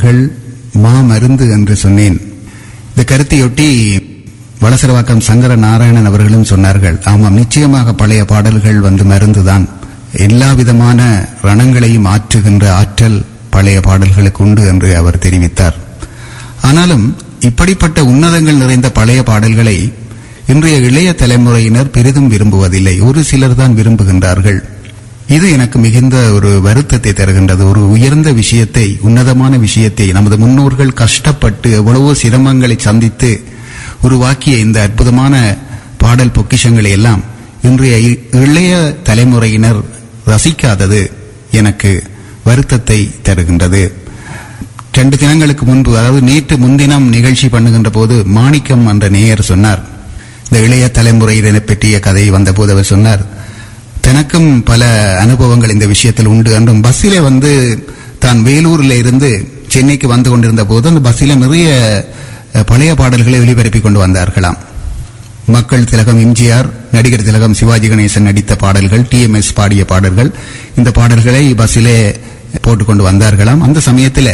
பாடல்கள் மா மருந்து என்று சொன்னேன். இந்த கருத்தையொட்டி வளசரவாக்கம் சங்கர நாராயணன் அவர்களும் சொன்னார்கள் ஆமாம் நிச்சயமாக பழைய பாடல்கள் வந்து மருந்துதான். எல்லா விதமான ரணங்களையும் ஆற்றுகின்ற ஆற்றல் பழைய பாடல்களுக்கு உண்டு என்று அவர் தெரிவித்தார். ஆனாலும் இப்படிப்பட்ட உன்னதங்கள் நிறைந்த பழைய பாடல்களை இன்றைய இளைய தலைமுறையினர் பெரிதும் விரும்புவதில்லை. ஒரு சிலர் தான் விரும்புகின்றார்கள். இது எனக்கு மிகுந்த ஒரு வருத்தத்தை தருகின்றது. ஒரு உயர்ந்த விஷயத்தை உன்னதமான விஷயத்தை நமது முன்னோர்கள் கஷ்டப்பட்டு எவ்வளவோ சிரமங்களை சந்தித்து உருவாக்கிய இந்த அற்புதமான பாடல் பொக்கிஷங்களை எல்லாம் இன்றைய இ- இளைய தலைமுறையினர் ரசிக்காதது எனக்கு வருத்தத்தை தருகின்றது. ரெண்டு தினங்களுக்கு முன்பு அதாவது நேற்று முன்தினம் நிகழ்ச்சி பண்ணுகின்ற போது மாணிக்கம் என்ற நேயர் சொன்னார். இந்த இளைய தலைமுறையினரை பற்றிய கதை வந்தபோது அவர் சொன்னார் எனக்கும் பல அனுபவங்கள் இந்த விஷயத்தில் உண்டு. என்றும் பஸ்ஸிலே வந்து தான் வேலூரில் இருந்து சென்னைக்கு வந்து கொண்டிருந்த போது அந்த பஸ்ஸில் நிறைய பழைய பாடல்களை ஒளிபரப்பிக் கொண்டு வந்தார்களாம். மக்கள் திலகம் எம்ஜிஆர் நடிகர் திலகம் சிவாஜி கணேசன் நடித்த பாடல்கள் டிஎம்எஸ் பாடிய பாடல்கள் இந்த பாடல்களை பஸ்ஸிலே போட்டுக்கொண்டு வந்தார்களாம். அந்த சமயத்தில்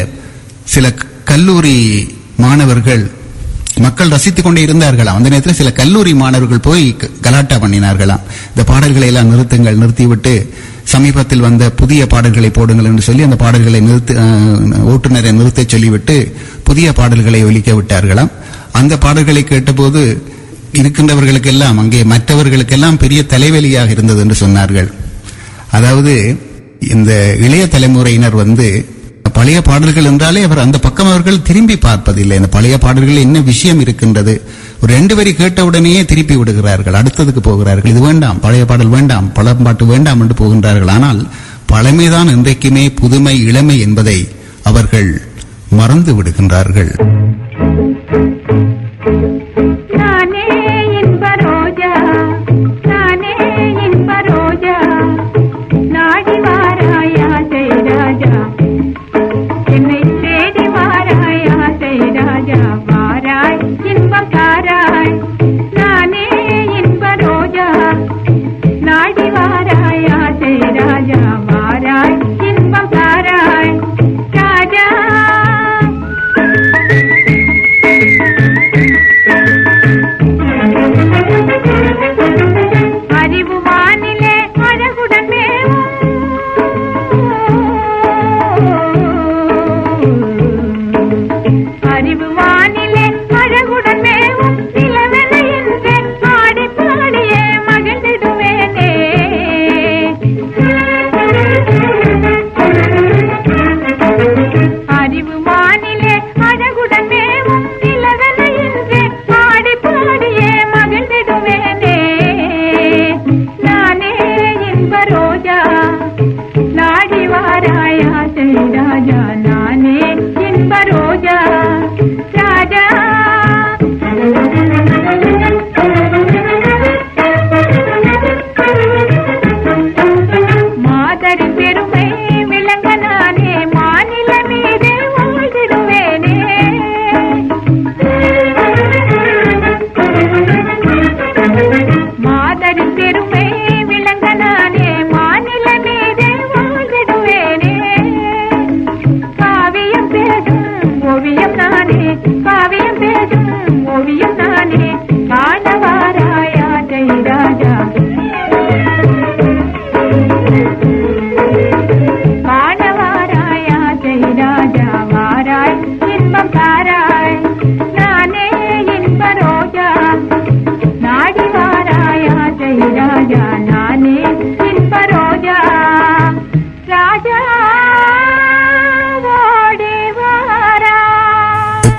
சில கல்லூரி மாணவர்கள் மக்கள் ரசித்துக் கொண்டே இருந்தார்களாம். அந்த நேரத்தில் சில கல்லூரி மாணவர்கள் போய் க- கலாட்டா பண்ணினார்களாம். இந்த பாடல்களை எல்லாம் நிறுத்துங்கள் நிறுத்திவிட்டு சமீபத்தில் வந்த புதிய பாடல்களை போடுங்கள் என்று சொல்லி அந்த பாடல்களை நிறுத்து ஓட்டுநரை நிறுத்தச் சொல்லிவிட்டு புதிய பாடல்களை ஒலிக்க விட்டார்களாம். அந்த பாடல்களை கேட்டபோது இருக்கின்றவர்களுக்கெல்லாம் அங்கே மற்றவர்களுக்கெல்லாம் பெரிய தலைவலியாக இருந்தது என்று சொன்னார்கள். அதாவது இந்த இளைய தலைமுறையினர் வந்து பழைய பாடல்கள் என்றாலே அவர் அந்த பக்கம் அவர்கள் திரும்பி பார்ப்பதில்லை. இந்த பழைய பாடல்கள் என்ன விஷயம் இருக்கின்றது? ஒரு ரெண்டு வரி கேட்டவுடனேயே திருப்பி விடுகிறார்கள். அடுத்ததுக்கு போகிறார்கள். இது வேண்டாம். பழைய பாடல் வேண்டாம். பழம்பாட்டு வேண்டாம் என்று போகின்றார்கள். ஆனால் பழமைதான் இன்றைக்குமே புதுமை இளமை என்பதை அவர்கள் மறந்து விடுகின்றார்கள்.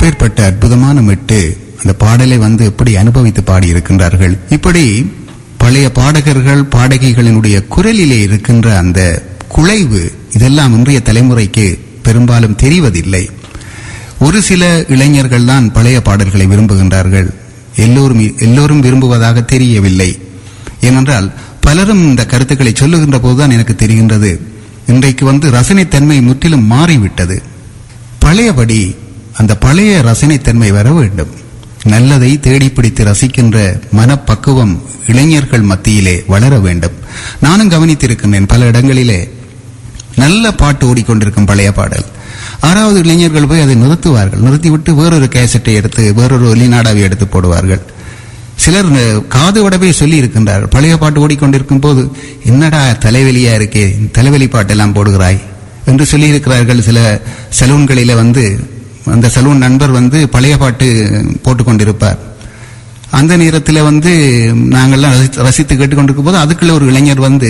அப்பேற்பட்ட அற்புதமான மெட்டு அந்த பாடலை வந்து எப்படி அனுபவித்து பாடியிருக்கின்றார்கள்? இப்படி பழைய பாடகர்கள் பாடகிகளினுடைய குரலிலே இருக்கின்ற அந்த குலைவு இதெல்லாம் இன்றைய தலைமுறைக்கு பெரும்பாலும் தெரிவதில்லை. ஒரு சில இளைஞர்கள் தான் பழைய பாடல்களை விரும்புகின்றார்கள். எல்லோரும் எல்லோரும் விரும்புவதாக தெரியவில்லை. ஏனென்றால் பலரும் இந்த கருத்துக்களை சொல்லுகின்ற போதுதான் எனக்கு தெரிகின்றது. இன்றைக்கு வந்து ரசனைத்தன்மை முற்றிலும் மாறிவிட்டது. பழையபடி அந்த பழைய ரசனைத்தன்மை வர வேண்டும். நல்லதை தேடி பிடித்து ரசிக்கின்ற மனப்பக்குவம் இளைஞர்கள் மத்தியிலே வளர வேண்டும். நானும் கவனித்திருக்கின்றேன் பல இடங்களிலே நல்ல பாட்டு ஓடிக்கொண்டிருக்கும் பழைய பாடல். ஆறாவது இளைஞர்கள் போய் அதை நிறுத்துவார்கள். நிறுத்திவிட்டு வேறொரு கேசட்டை எடுத்து வேறொரு ஒலிநாடாவை எடுத்து போடுவார்கள். சிலர் காது உடவே சொல்லி இருக்கின்றார்கள் பழைய பாட்டு ஓடிக்கொண்டிருக்கும் போது என்னடா தலைவலியா இருக்கே தலைவலி பாட்டெல்லாம் போடுகிறாய்? என்று சொல்லியிருக்கிறார்கள் சில சலூன்களில வந்து அந்த சலூன் நண்பர் வந்து பழைய பாட்டு போட்டுக்கொண்டிருப்பார். அந்த நேரத்தில் வந்து நாங்கள்லாம் ரசித்து கேட்டுக்கொண்டிருக்கும் போது அதுக்குள்ள ஒரு இளைஞர் வந்து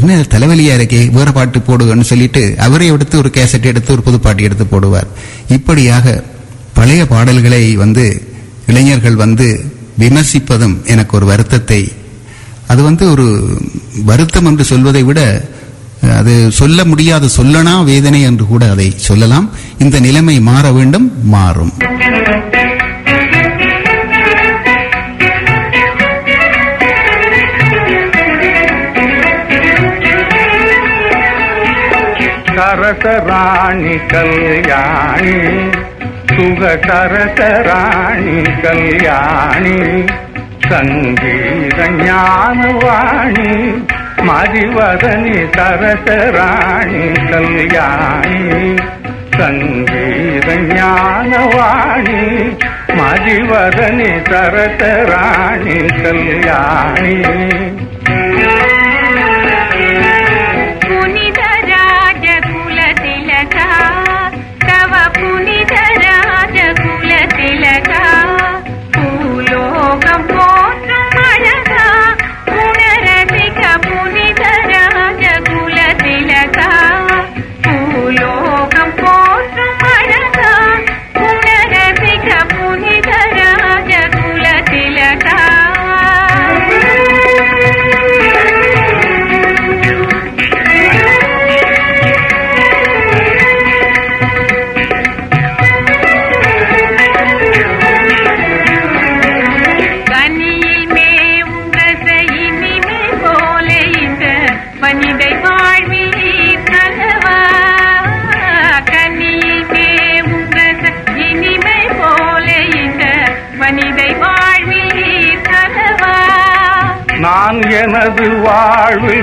என்ன தலைவலியா இருக்கே வேற பாட்டு போடுவேன்னு சொல்லிட்டு அவரே எடுத்து ஒரு கேசட் எடுத்து ஒரு புது பாட்டு எடுத்து போடுவார். இப்படியாக பழைய பாடல்களை வந்து இளைஞர்கள் வந்து விமர்சிப்பதும் எனக்கு ஒரு வருத்தத்தை அது வந்து ஒரு வருத்தம் என்று சொல்வதை விட அது சொல்ல முடியாத சொல்லனா வேதனை என்று கூட அதை சொல்லலாம். இந்த நிலைமை மாற வேண்டும் மாறும். சரசராணி கல்யாணி சுக சரசராணி கல்யாணி சங்கீத ஞானவாணி மதிவதனி சரசராணி கல்யாணி சங்கீத ஞானவாணி மதிவதனி சரசராணி கல்யாணி.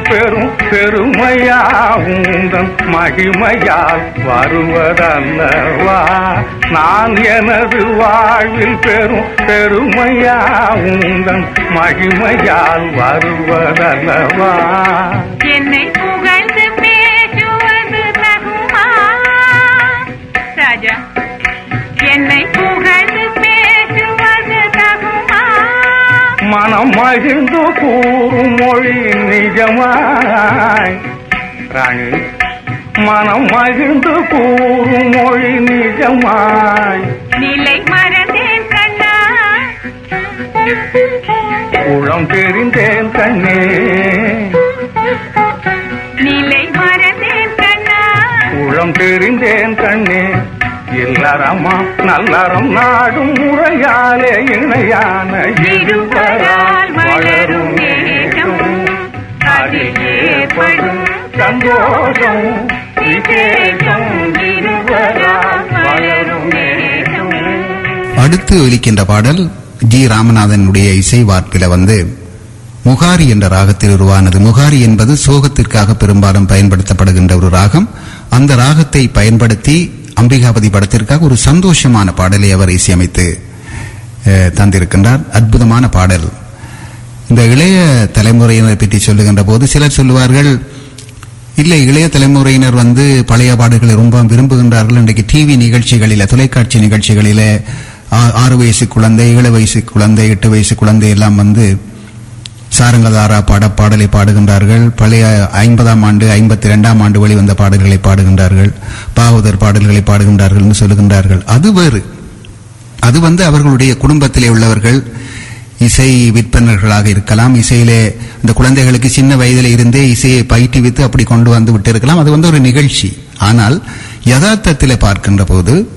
வாழ்வில் பெரும் பெருமையாவுந்தன் மகிமையால் வருவதல்லவா? நான் எனது வாழ்வில் பெரும் பெருமையாவுந்தன் மகிமையால் வருவதல்லவா? என்னை மனம் மகிழ்ந்து கூறும் மொழி நிஜமாய் ராணி மனம் மகிழ்ந்து கூறும் மொழி நிஜமாய் நிலை மறந்தேன் கண்ணா. உளம் தெரிந்தேன் கண்ணே. நிலை மறந்தேன் கண்ணா. உளம் தெரிந்தேன் கண்ணே. இல்லறமா நல்லறம் நாடும் முறையாலே இணையான இருவரால் வளரும் அதில் ஏற்படும் சந்தோஷம் விசேஷம் இருவரால் வளரும் நேசம் அடுத்து ஒலிக்கின்ற பாடல் ஜி ராமநாதனுடைய இசை வார்ப்பில வந்து முகாரி என்ற ராகத்தில் உருவானது. முகாரி என்பது சோகத்திற்காக பெரும்பாலும் பயன்படுத்தப்படுகின்ற ஒரு ராகம். அந்த ராகத்தை பயன்படுத்தி அம்பிகாபதி படத்திற்காக ஒரு சந்தோஷமான பாடலை அவர் இசையமைத்து தந்திருக்கின்றார். அற்புதமான பாடல். இந்த இளைய தலைமுறையினரை பற்றி சொல்லுகின்ற போது சிலர் சொல்லுவார்கள் இல்லை இளைய தலைமுறையினர் வந்து பழைய பாடல்களை ரொம்ப விரும்புகின்றார்கள். இன்றைக்கு டிவி நிகழ்ச்சிகளில் தொலைக்காட்சி நிகழ்ச்சிகளில் ஆ- ஆறு வயசு குழந்தை ஏழு வயசு குழந்தை எட்டு வயசு குழந்தை எல்லாம் வந்து சாரங்கதாரா பாட பாடலை பாடுகின்றார்கள். பழைய ஐம்பதாம் ஆண்டு ஐம்பத்தி ரெண்டாம் ஆண்டு வெளிவந்த பாடல்களை பாடுகின்றார்கள். பாகவதர் பாடல்களை பாடுகின்றார்கள் என்று சொல்லுகின்றார்கள். அது வேறு. அது வந்து அவர்களுடைய குடும்பத்திலே உள்ளவர்கள் இசை விற்பனர்களாக இருக்கலாம். இசையிலே இந்த குழந்தைகளுக்கு சின்ன வயதிலே இருந்தே இசையை பயிற்றுவித்து அப்படி கொண்டு வந்து விட்டிருக்கலாம். அது வந்து ஒரு நிகழ்ச்சி. ஆனால் யதார்த்தத்தில் பார்க்கின்ற போது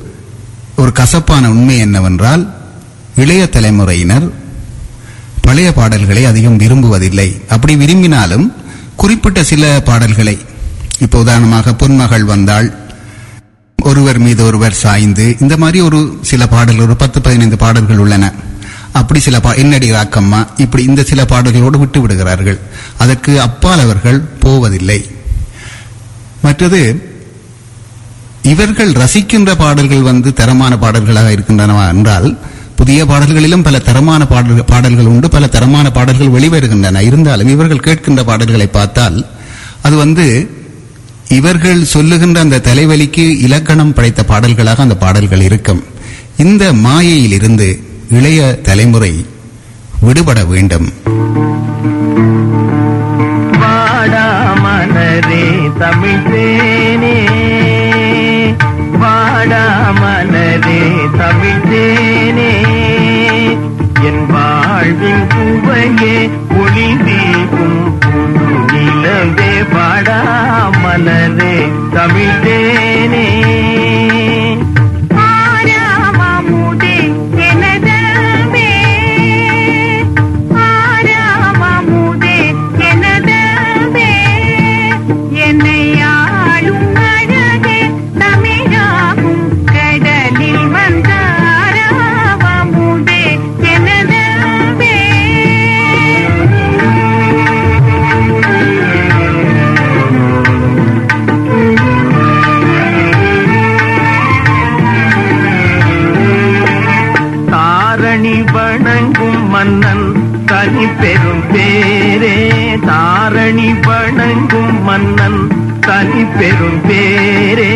ஒரு கசப்பான உண்மை என்னவென்றால் இளைய தலைமுறையினர் பழைய பாடல்களை அதிகம் விரும்புவதில்லை. அப்படி விரும்பினாலும் குறிப்பிட்ட சில பாடல்களை. இப்போ உதாரணமாக பொன்மகள் வந்தால் ஒருவர் மீது ஒருவர் சாய்ந்து. இந்த மாதிரி ஒரு சில பாடல்கள் ஒரு பத்து பதினைந்து பாடல்கள் உள்ளன. அப்படி சில பா என்னடி ராக்கம்மா? இப்படி இந்த சில பாடல்களோடு விட்டு விடுகிறார்கள். அதற்கு அப்பால் அவர்கள் போவதில்லை. மற்றது இவர்கள் ரசிக்கின்ற பாடல்கள் வந்து தரமான பாடல்களாக இருக்கின்றனவா என்றால் புதிய பாடல்களிலும் பல தரமான பாடல்கள் பாடல்கள் உண்டு. பல தரமான பாடல்கள் வெளிவருகின்றன. இருந்தாலும் இவர்கள் கேட்கின்ற பாடல்களை பார்த்தால் அது வந்து இவர்கள் சொல்லுகின்ற அந்த தலைவலிக்கு இலக்கணம் படைத்த பாடல்களாக அந்த பாடல்கள் இருக்கும். இந்த மாயையிலிருந்து இளைய தலைமுறை விடுபட வேண்டும். வாடா மலரே தமிழ் வாழ்வின் பூவையே ஒளி வீசும் புது நிலவே பாடா மலரே தமிழ்தேனே பெரும் பேரே தாரணி வணங்கும் மன்னன் தனி பெரும் பேரே.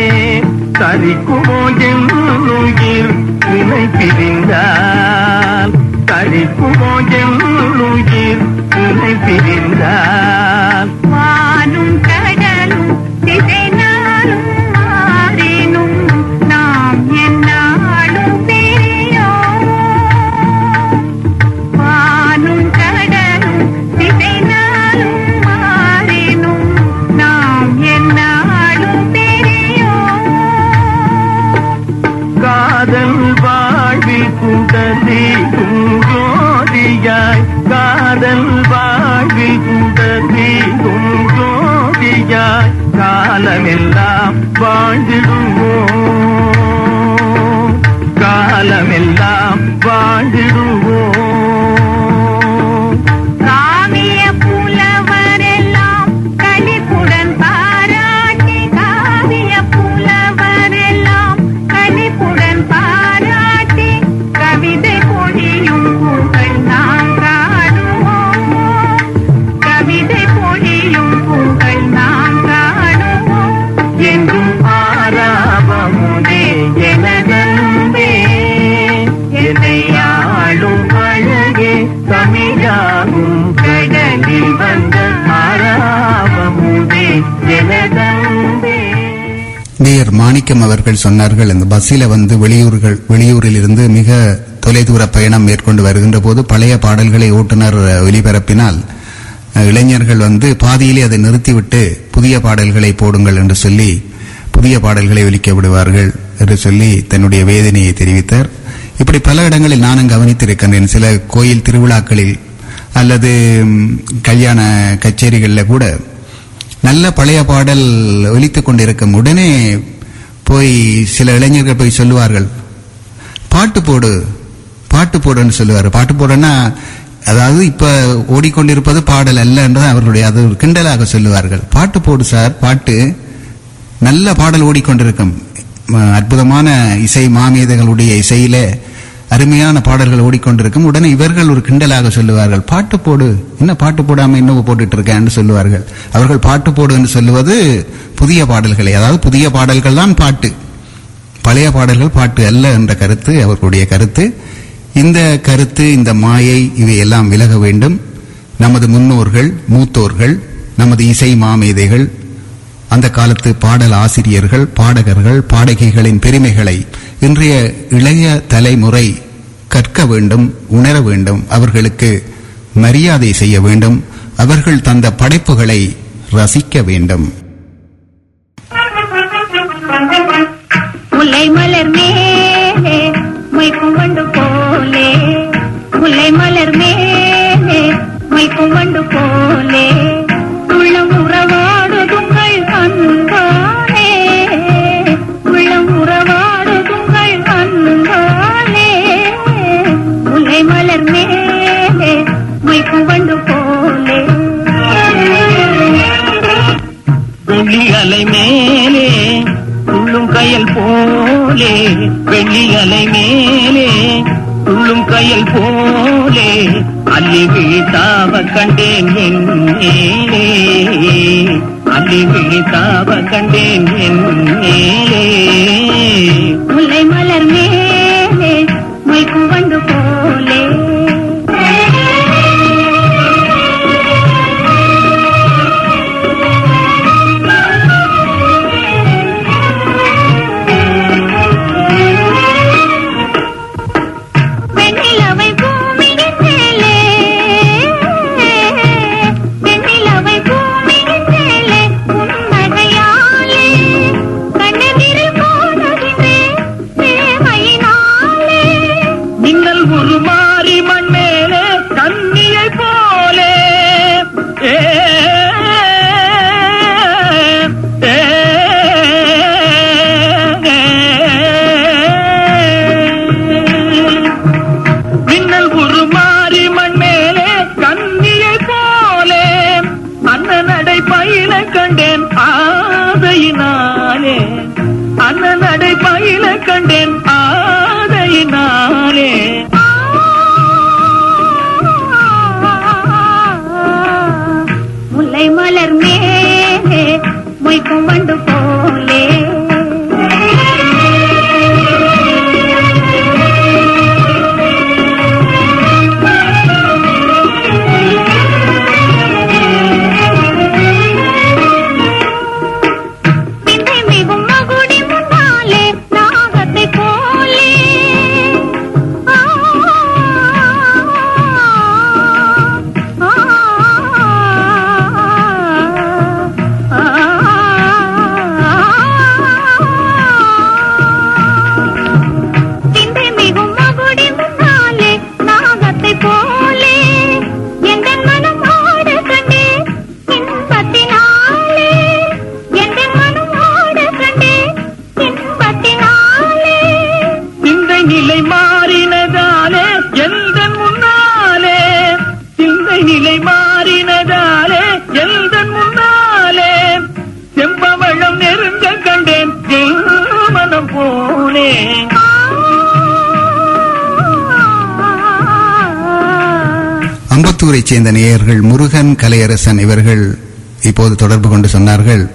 தரிக்குமோ என்னுயிர் துணை பிரிந்தால் தரிக்குமோ என்னுயிர் துணை பிரிந்தால். வாழ்ந்திடுவோம். காலமெல்லாம் வாழ்ந்திடுவோம். நேயர் மாணிக்கம் அவர்கள் சொன்னார்கள். அந்த பஸ்ஸில் வந்து வெளியூர்கள் வெளியூரில் இருந்து மிக தொலைதூர பயணம் மேற்கொண்டு வருகின்ற போது பழைய பாடல்களை ஓட்டுநர் ஒலிபரப்பினால் இளைஞர்கள் வந்து பாதியிலே அதை நிறுத்திவிட்டு புதிய பாடல்களை போடுங்கள் என்று சொல்லி புதிய பாடல்களை ஒலிக்க விடுவார்கள் என்று சொல்லி தன்னுடைய வேதனையை தெரிவித்தார். இப்படி பல இடங்களில் நானும் கவனித்திருக்கின்றேன் சில கோயில் திருவிழாக்களில் அல்லது கல்யாண கச்சேரிகளில் கூட நல்ல பழைய பாடல் ஒலித்துக் கொண்டிருக்கும் உடனே போய் சில இளைஞர்கள் போய் சொல்லுவார்கள் பாட்டு போடு பாட்டு போடுன்னு சொல்லுவார். பாட்டு போடுன்னா அதாவது இப்ப ஓடிக்கொண்டிருப்பது பாடல் அல்ல என்று அவர்களுடைய அது ஒரு கிண்டலாக சொல்லுவார்கள். பாட்டு போடு சார் பாட்டு. நல்ல பாடல் ஓடிக்கொண்டிருக்கும். அற்புதமான இசை மாமேதைகளுடைய இசையிலே அருமையான பாடல்கள் ஓடிக்கொண்டிருக்கும். உடனே இவர்கள் ஒரு கிண்டலாக சொல்லுவார்கள். பாட்டு போடு. என்ன பாட்டு போடாம இன்னும் போட்டுட்டு இருக்கேன்னு சொல்லுவார்கள். அவர்கள் பாட்டு போடு என்று சொல்லுவது புதிய பாடல்களை. அதாவது புதிய பாடல்கள் தான் பாட்டு. பழைய பாடல்கள் பாட்டு அல்ல என்ற கருத்து அவர்களுடைய கருத்து. இந்த கருத்து இந்த மாயை இவையெல்லாம் விலக வேண்டும். நமது முன்னோர்கள் மூத்தோர்கள் நமது இசை மாமேதைகள் அந்த காலத்து பாடல் ஆசிரியர்கள் பாடகர்கள் பாடகிகளின் பெருமைகளை இன்றைய இளைய தலைமுறை கற்க வேண்டும் உணர வேண்டும் அவர்களுக்கு மரியாதை செய்ய வேண்டும் அவர்கள் தந்த படைப்புகளை ரசிக்க வேண்டும். போலே வெள்ளி அலை மேலே உள்ளும் கையல் போலே அள்ளி விழித்தாவ கண்டேன் என்னே அள்ளி விழித்தாவ கண்டேன் என்னே மின்னல் உருமாறி கலையர்கள் முருகன் கலையரசன் இவர்கள் இப்போது தொடர்பு கொண்டு சொன்னார்கள்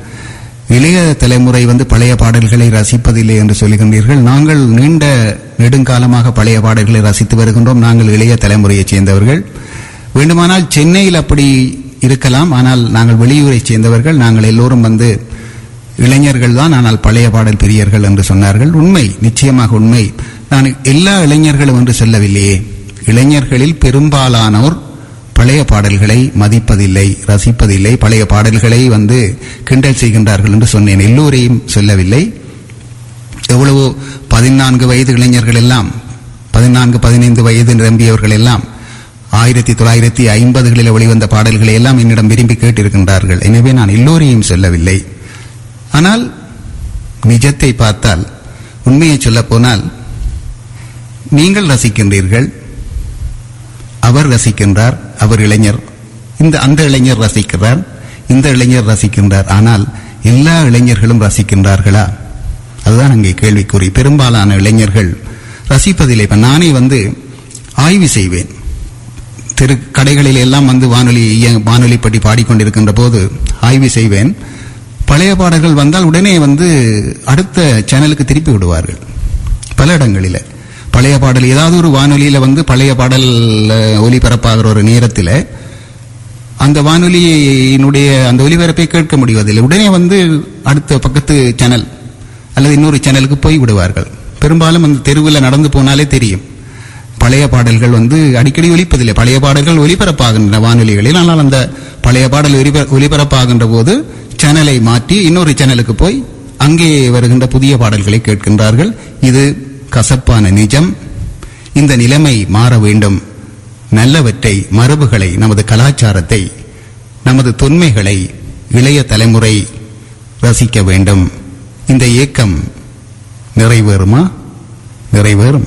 இளைய தலைமுறை வந்து பழைய பாடல்களை ரசிப்பதில்லை என்று சொல்லுகின்றீர்கள். நாங்கள் நீண்ட நெடுங்காலமாக பழைய பாடல்களை ரசித்து வருகின்றோம். நாங்கள் இளைய தலைமுறையைச் சேர்ந்தவர்கள். வேண்டுமானால் சென்னையில் அப்படி இருக்கலாம். ஆனால் நாங்கள் வெளியூரைச் சேர்ந்தவர்கள். நாங்கள் எல்லோரும் வந்து இளைஞர்கள் தான். ஆனால் பழைய பாடல் பிரியர்கள் என்று சொன்னார்கள். உண்மை நிச்சயமாக உண்மை. நான் எல்லா இளைஞர்களும் என்று சொல்லவில்லையே. இளைஞர்களில் பெரும்பாலானோர் பழைய பாடல்களை மதிப்பதில்லை ரசிப்பதில்லை. பழைய பாடல்களை வந்து கிண்டல் செய்கின்றார்கள் என்று சொன்னேன். எல்லோரையும் சொல்லவில்லை. எவ்வளவோ பதினான்கு வயது இளைஞர்கள் எல்லாம் பதினான்கு பதினைந்து வயது நிரம்பியவர்கள் எல்லாம் ஆயிரத்தி தொள்ளாயிரத்தி ஐம்பதுகளில் வெளிவந்த பாடல்களை எல்லாம் என்னிடம் விரும்பி கேட்டிருக்கின்றார்கள். எனவே நான் எல்லோரையும் சொல்லவில்லை. ஆனால் நிஜத்தை பார்த்தால் உண்மையை சொல்லப் போனால் நீங்கள் ரசிக்கின்றீர்கள் அவர் ரசிக்கின்றார் அவர் இளைஞர். இந்த அந்த இளைஞர் ரசிக்கிறார் இந்த இளைஞர் ரசிக்கின்றார். ஆனால் எல்லா இளைஞர்களும் ரசிக்கின்றார்களா? அதுதான் அங்கே கேள்விக்குறி. பெரும்பாலான இளைஞர்கள் ரசிப்பதில்லை. இப்போ நானே வந்து ஆய்வு செய்வேன். தெரு கடைகளில் எல்லாம் வந்து வானொலி இய- வானொலி பற்றி பாடிக்கொண்டிருக்கின்ற போது ஆய்வு செய்வேன். பழைய பாடல்கள் வந்தால் உடனே வந்து அடுத்த சேனலுக்கு திருப்பி விடுவார்கள். பல இடங்களில். பழைய பாடல் ஏதாவது ஒரு வானொலியில வந்து பழைய பாடல் ஒலிபரப்பாகிற ஒரு நேரத்தில் அந்த வானொலியினுடைய அந்த ஒலிபரப்பை கேட்க முடிவதில்லை. உடனே வந்து அடுத்த பக்கத்து சேனல் அல்லது இன்னொரு சேனலுக்கு போய் விடுவார்கள். பெரும்பாலும் அந்த தெருவில் நடந்து போனாலே தெரியும். பழைய பாடல்கள் வந்து அடிக்கடி ஒலிப்பதில்லை. பழைய பாடல்கள் ஒலிபரப்பாகின்றன வானொலிகளில். ஆனால் அந்த பழைய பாடல் ஒலிபரப்பாகின்ற போது சேனலை மாற்றி இன்னொரு சேனலுக்கு போய் அங்கே வருகின்ற புதிய பாடல்களை கேட்கின்றார்கள். இது கசப்பான நிஜம். இந்த நிலைமை மாற வேண்டும். நல்லவற்றை மரபுகளை நமது கலாச்சாரத்தை நமது தொன்மைகளை இளைய தலைமுறை ரசிக்க வேண்டும். இந்த இயக்கம் நிறைவேறுமா? நிறைவேறும்.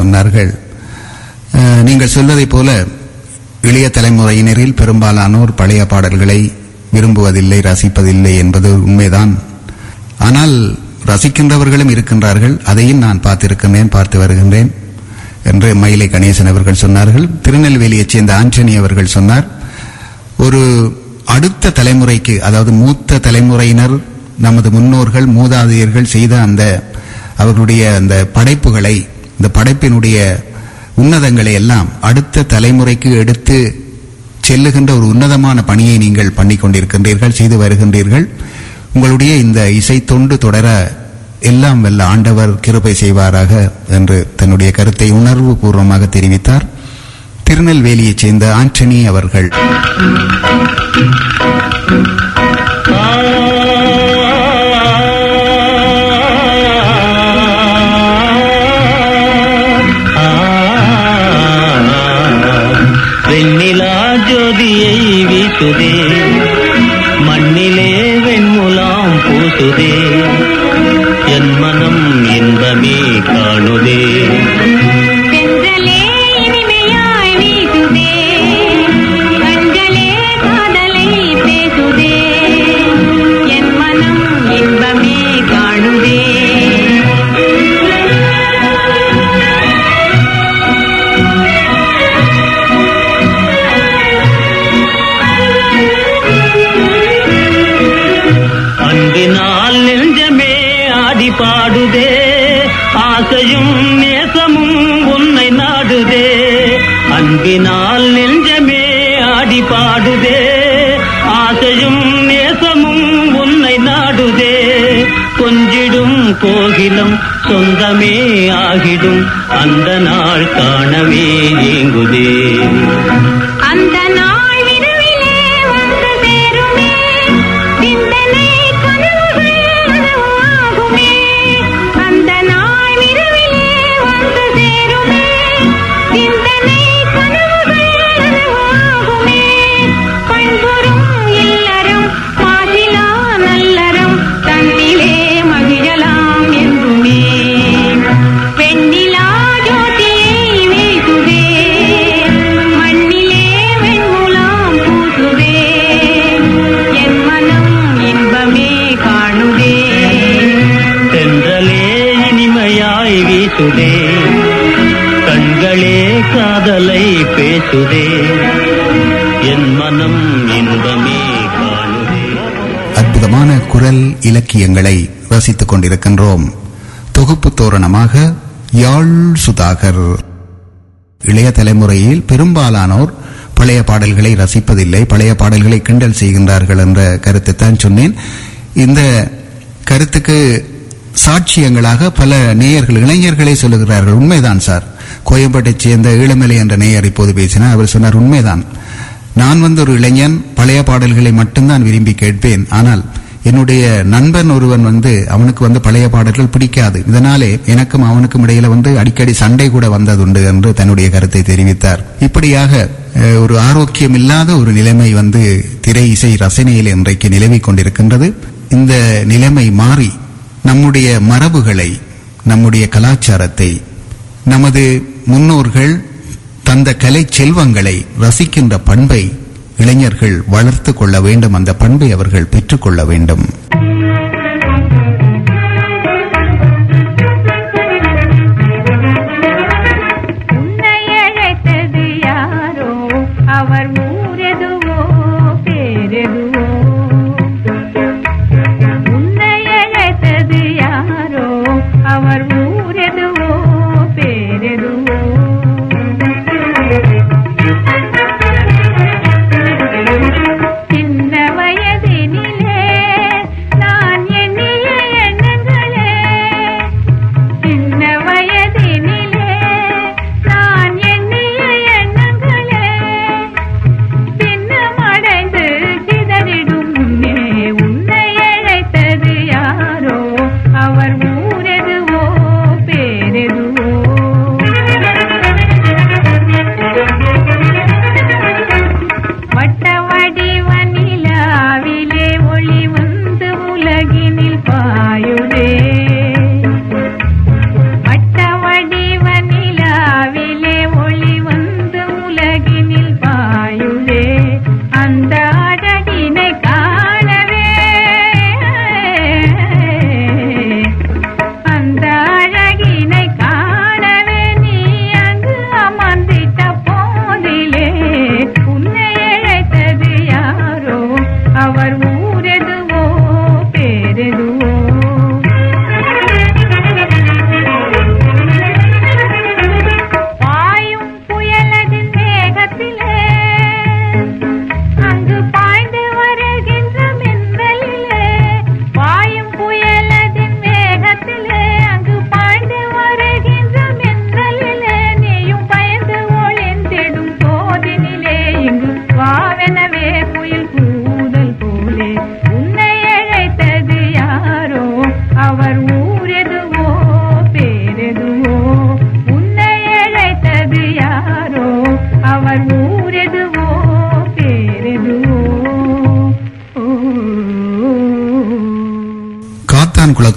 சொன்னார்கள். நீங்கள் சொல்வதைப் போல இளைய தலைமுறையினரில் பெரும்பாலானோர் பழைய பாடல்களை விரும்புவதில்லை ரசிப்பதில்லை என்பது உண்மைதான். ஆனால் ரசிக்கின்றவர்களும் இருக்கின்றார்கள். அதையும் நான் பார்த்திருக்கின்றேன் பார்த்து வருகின்றேன் என்று மயிலை கணேசன் அவர்கள் சொன்னார்கள். திருநெல்வேலியைச் சேர்ந்த ஆண்டனி அவர்கள் சொன்னார். ஒரு அடுத்த தலைமுறைக்கு அதாவது மூத்த தலைமுறையினர் நமது முன்னோர்கள் மூதாதையர்கள் செய்த அந்த அவர்களுடைய அந்த படைப்புகளை இந்த படைப்பினுடைய உன்னதங்களை எல்லாம் அடுத்த தலைமுறைக்கு எடுத்து செல்லுகின்ற ஒரு உன்னதமான பணியை நீங்கள் பண்ணி கொண்டிருக்கின்றீர்கள் செய்து வருகின்றீர்கள். உங்களுடைய இந்த இசை தொண்டு தொடர எல்லாம் வல்ல ஆண்டவர் கிருபை செய்வாராக என்று தன்னுடைய கருத்தை உணர்வு பூர்வமாக தெரிவித்தார். திருநெல்வேலியைச் சேர்ந்த ஆண்டனி அவர்கள். ஜோதியை வீசுதே மண்ணிலே வெண்முலாம் பூசுதே அந்த இலக்கியங்களை ரசித்துக் கொண்டிருக்கின்றோம் தொகுப்பு தோரணமாக யாழ் சுதாகர். இளைய தலைமுறையில் பெரும்பாலானோர் பழைய பாடல்களை ரசிப்பதில்லை பழைய பாடல்களை கிண்டல் செய்கின்றார்கள் என்ற கருத்தை தான் சொன்னேன். இந்த கருத்துக்கு சாட்சியங்களாக பல நேயர்கள் இளைஞர்களே சொல்லுகிறார்கள் உண்மைதான் சார். கோயம்பேட்டை சேர்ந்த ஈழமலை என்ற நேயர் இப்போது பேசினார் அவர் சொன்னார் உண்மைதான். நான் வந்து ஒரு இளைஞன் பழைய பாடல்களை மட்டும்தான் விரும்பி கேட்பேன் ஆனால் என்னுடைய நண்பன் ஒருவன் வந்து அவனுக்கு வந்து பழைய பாடல்கள் பிடிக்காது. இதனாலே எனக்கும் அவனுக்கும் இடையில வந்து அடிக்கடி சண்டை கூட வந்ததுண்டு என்று தன்னுடைய கருத்தை தெரிவித்தார். இப்படியாக ஒரு ஆரோக்கியம் இல்லாத ஒரு நிலைமை வந்து திரை இசை ரசனையில் இன்றைக்கு நிலவிக் கொண்டிருக்கின்றது. இந்த நிலைமை மாறி நம்முடைய மரபுகளை நம்முடைய கலாச்சாரத்தை நமது முன்னோர்கள் தந்த கலை செல்வங்களை ரசிக்கின்ற பண்பை இளைஞர்கள் வளர்த்து கொள்ள வேண்டும் அந்த பண்பை அவர்கள் பெற்றுக்கொள்ள வேண்டும்.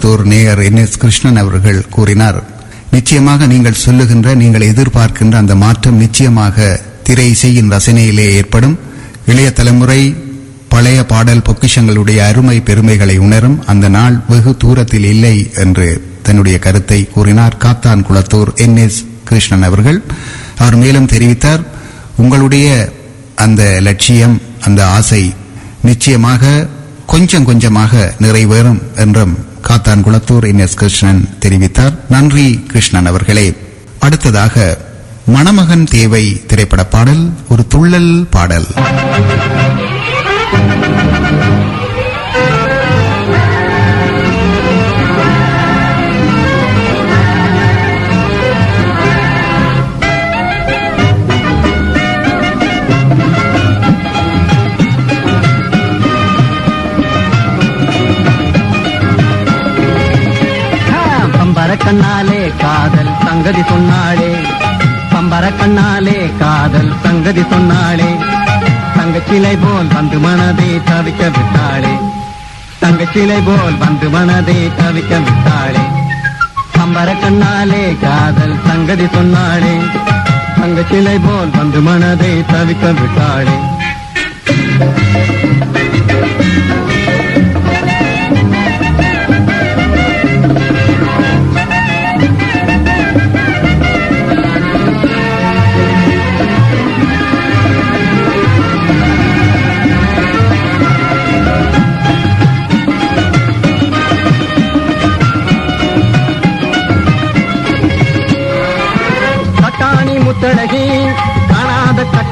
காத்தான் நேயர் என் எஸ் கிருஷ்ணன் அவர்கள் கூறினார் நிச்சயமாக நீங்கள் சொல்லுகின்ற நீங்கள் எதிர்பார்க்கின்ற அந்த மாற்றம் நிச்சயமாக திரை இசையின் ரசனையிலே ஏற்படும். இளைய தலைமுறை பழைய பாடல் பொக்கிஷங்களுடைய அருமை பெருமைகளை உணரும். அந்த நாள் வெகு தூரத்தில் இல்லை என்று தன்னுடைய கருத்தை கூறினார் Kattankulathur N S Krishnan அவர்கள். அவர் மேலும் தெரிவித்தார் உங்களுடைய அந்த லட்சியம் அந்த ஆசை நிச்சயமாக கொஞ்சம் கொஞ்சமாக நிறைவேறும் என்றும் Kattankulathur N S Krishnan தெரிவித்தார். நன்றி கிருஷ்ணன் அவர்களே. அடுத்ததாக மணமகன் தேவை திரைப்பட பாடல் ஒரு துள்ளல் பாடல். கண்ணாலே காதல் சங்கதி சொன்னாளே பம்பர கண்ணாலே காதல் சங்கதி சொன்னாளே தங்கச்சிலை போல் வந்து மனதை தவிக்க விட்டாளே. தங்கச்சிலை போல் வந்து மனதை தவிக்க விட்டாளே. பம்பர கண்ணாலே காதல் சங்கதி சொன்னாளே தங்கச்சிலை போல் வந்து மனதை தவிக்க விட்டாளே.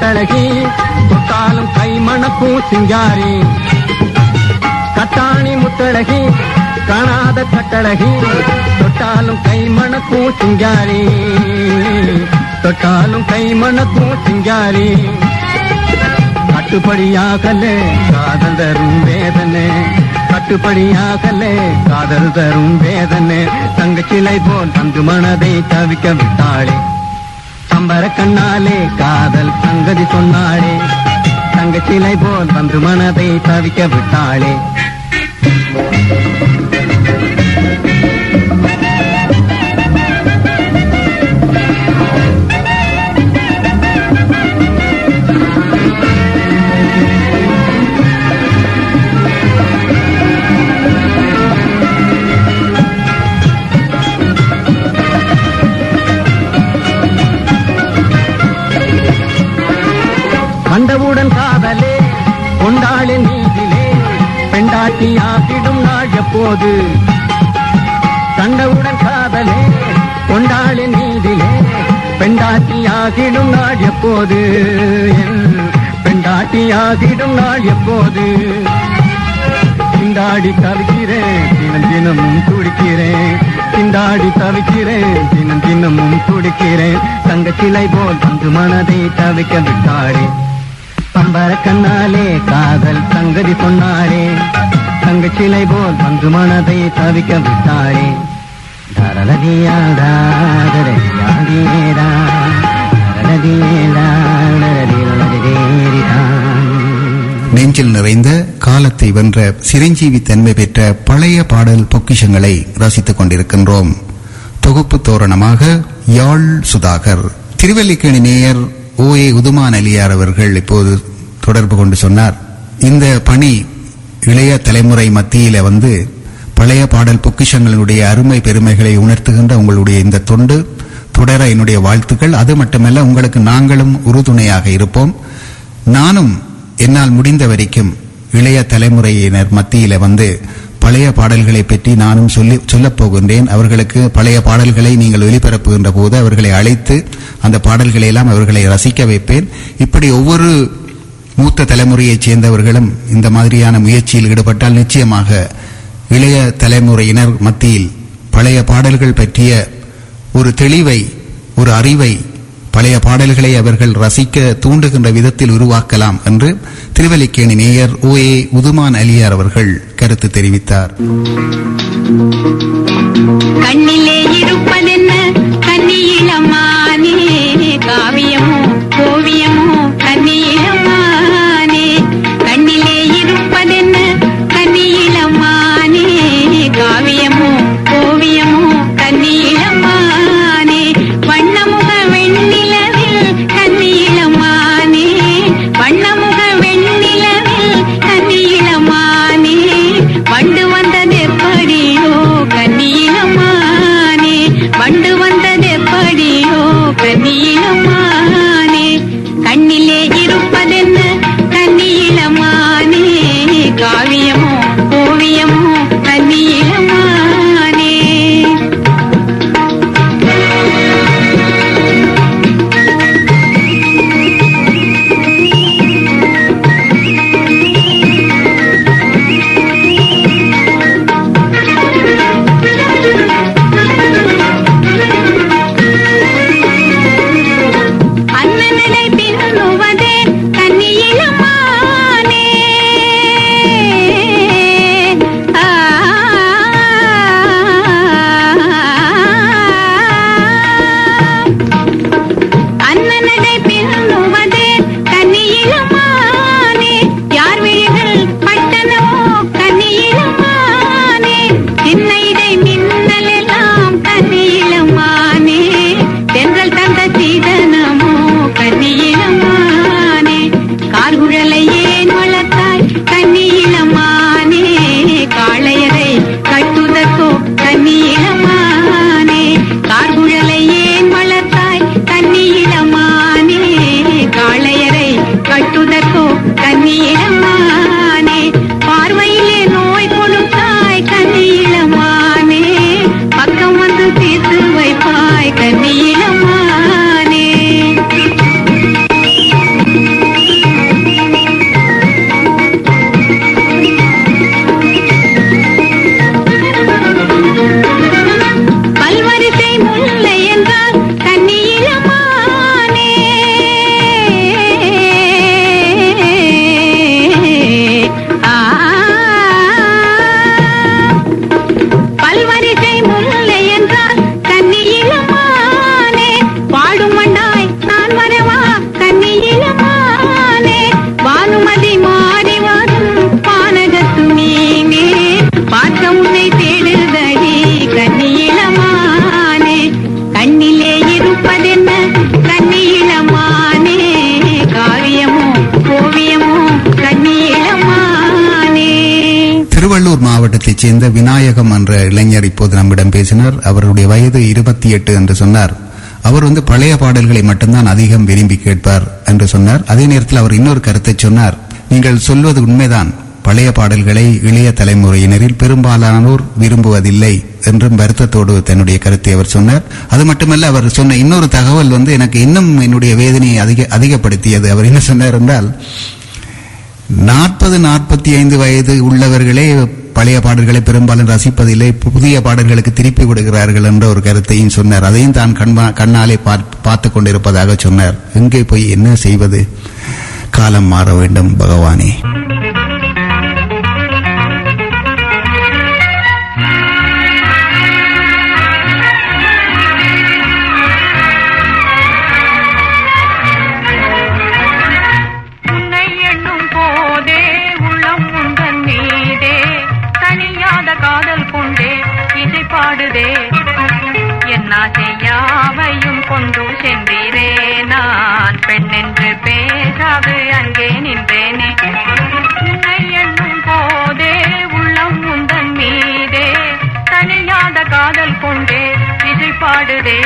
கட்டழகி தொட்டாலும் கை மணக்கும் சிங்காரி. கட்டாணி முத்தழகி காணாத கட்டழகி தொட்டாலும் கை மணக்கும் சிங்காரி. தொட்டாலும் கை மணக்கும் சிங்காரி. கட்டுப்படியாகலே காதல் தரும் வேதனை. கட்டுப்படியாகலே காதல் தரும் வேதனை. தங்கச்சிலை போல் தங்கு மனதை தவிக்க விட்டாளே. சம்பர கண்ணாலே காதல் சங்கதி சொன்னாளே. தங்கச்சிலை போல் வந்து மனதை தவிக்க விட்டாளே. பெண்டாட்டி ஆகிடும் நாள் எப்போது கண்டவுடன் காதலே கொண்டாளின் நீதிலே பெண்டாட்டியாகிடும் நாள் எப்போது பெண்டாட்டியாகிடும் நாள் எப்போது திண்டாடி தவிக்கிறேன் தினம் தினமும் துடிக்கிறேன். திண்டாடி தவிக்கிறேன் தினம் தினமும் துடிக்கிறேன். தங்கச்சிலை போல் வந்து மனதை தவிக்க விட்டாரே. பம்பர கண்ணாலே காதல் சங்கதி சொன்னாரே தங்கச்சிலை போல் வந்து மனதை தவிக்க விட்டாரே. தரலதியா தாரதியா நெஞ்சில் நிறைந்த காலத்தை வென்ற சிரஞ்சீவி தன்மை பெற்ற பழைய பாடல் பொக்கிஷங்களை ரசித்துக் கொண்டிருக்கின்றோம். தொகுப்பு தோரணமாக Yazh Sudhakar Thiruvallikeni mayor O A Uthuman Aliyar அவர்கள் இப்போது தொடர்பு கொண்டு சொன்னார். இந்த பணி இளைய தலைமுறை மத்தியில வந்து பழைய பாடல் பொக்கிஷங்களுடைய அருமை பெருமைகளை உணர்த்துகின்ற உங்களுடைய இந்த தொண்டு தொடர என்னுடைய வாழ்த்துக்கள். அது மட்டுமல்ல உங்களுக்கு நாங்களும் உறுதுணையாக இருப்போம். நானும் என்னால் முடிந்த வரைக்கும் இளைய தலைமுறையினர் மத்தியில வந்து பழைய பாடல்களை பற்றி நானும் சொல்லி சொல்லப் போகின்றேன். அவர்களுக்கு பழைய பாடல்களை நீங்கள் ஒலிபரப்புகின்ற போது அவர்களை அழைத்து அந்த பாடல்களை எல்லாம் அவர்களை ரசிக்க வைப்பேன். இப்படி ஒவ்வொரு மூத்த தலைமுறையைச் சேர்ந்தவர்களும் இந்த மாதிரியான முயற்சியில் ஈடுபட்டால் நிச்சயமாக இளைய தலைமுறையினர் மத்தியில் பழைய பாடல்கள் பற்றிய ஒரு தெளிவை ஒரு அறிவை பழைய பாடல்களை அவர்கள் ரசிக்க தூண்டுகின்ற விதத்தில் உருவாக்கலாம் என்று திருவல்லிக்கேணி நேயர் ஓ. ஏ. உதுமான் அலியார் அவர்கள் கருத்து தெரிவித்தார். கண்ணிலே இருப்பதென்ன? கன்னியிளமானே காவிய கலைஞர் இப்போது நம்மிடம் பேசினார். அவருடைய வயது இருபத்தி எட்டு என்று சொன்னார். அவர் வந்து பழைய பாடல்களை மட்டும்தான் அதிகம் விரும்பி கேட்பார் என்று சொன்னார். அதே நேரத்தில் அவர் இன்னொரு கருத்தை சொன்னார். நீங்கள் சொல்வது உண்மைதான். பழைய பாடல்களை இளைய தலைமுறையினரில் பெரும்பாலானோர் விரும்புவதில்லை என்றும் வருத்தத்தோடு தன்னுடைய கருத்தை அவர் சொன்னார். அது மட்டுமல்ல அவர் சொன்ன இன்னொரு தகவல் வந்து எனக்கு இன்னும் என்னுடைய வேதனையை அதிக அதிகப்படுத்தியது. அவர் என்ன சொன்னார் என்றால் நாற்பது நாற்பத்தி ஐந்து வயது உள்ளவர்களே பழைய பாடல்களை பெரும்பாலும் ரசிப்பதில்லை புதிய பாடல்களுக்கு திருப்பி விடுகிறார்கள் என்ற ஒரு கருத்தையும் சொன்னார். அதையும் தான் கண்மா கண்ணாலே பார்த்து கொண்டிருப்பதாக சொன்னார். எங்கே போய் என்ன செய்வது? காலம் மாற வேண்டும் பகவானே. இசை பாடுதே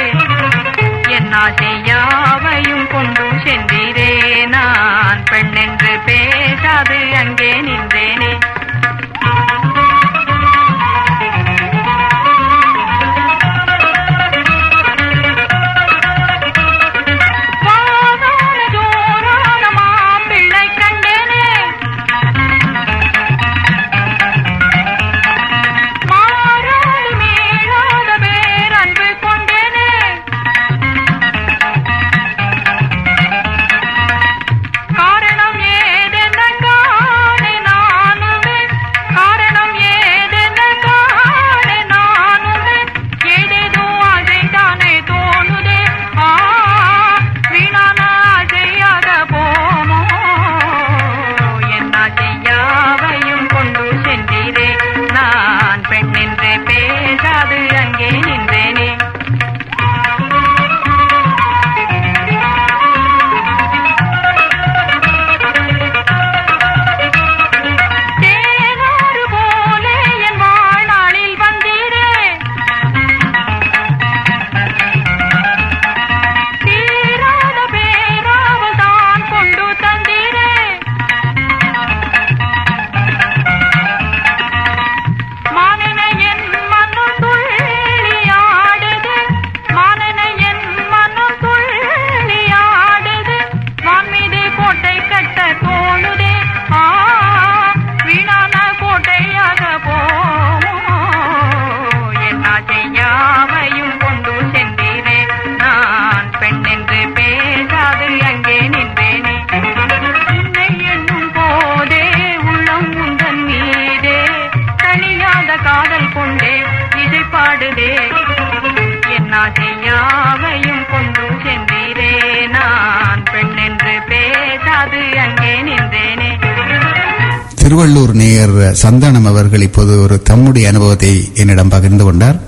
அவர்கள் இப்போது ஒரு தம்முடைய அனுபவத்தை என்னிடம் பகிர்ந்து கொண்டார்.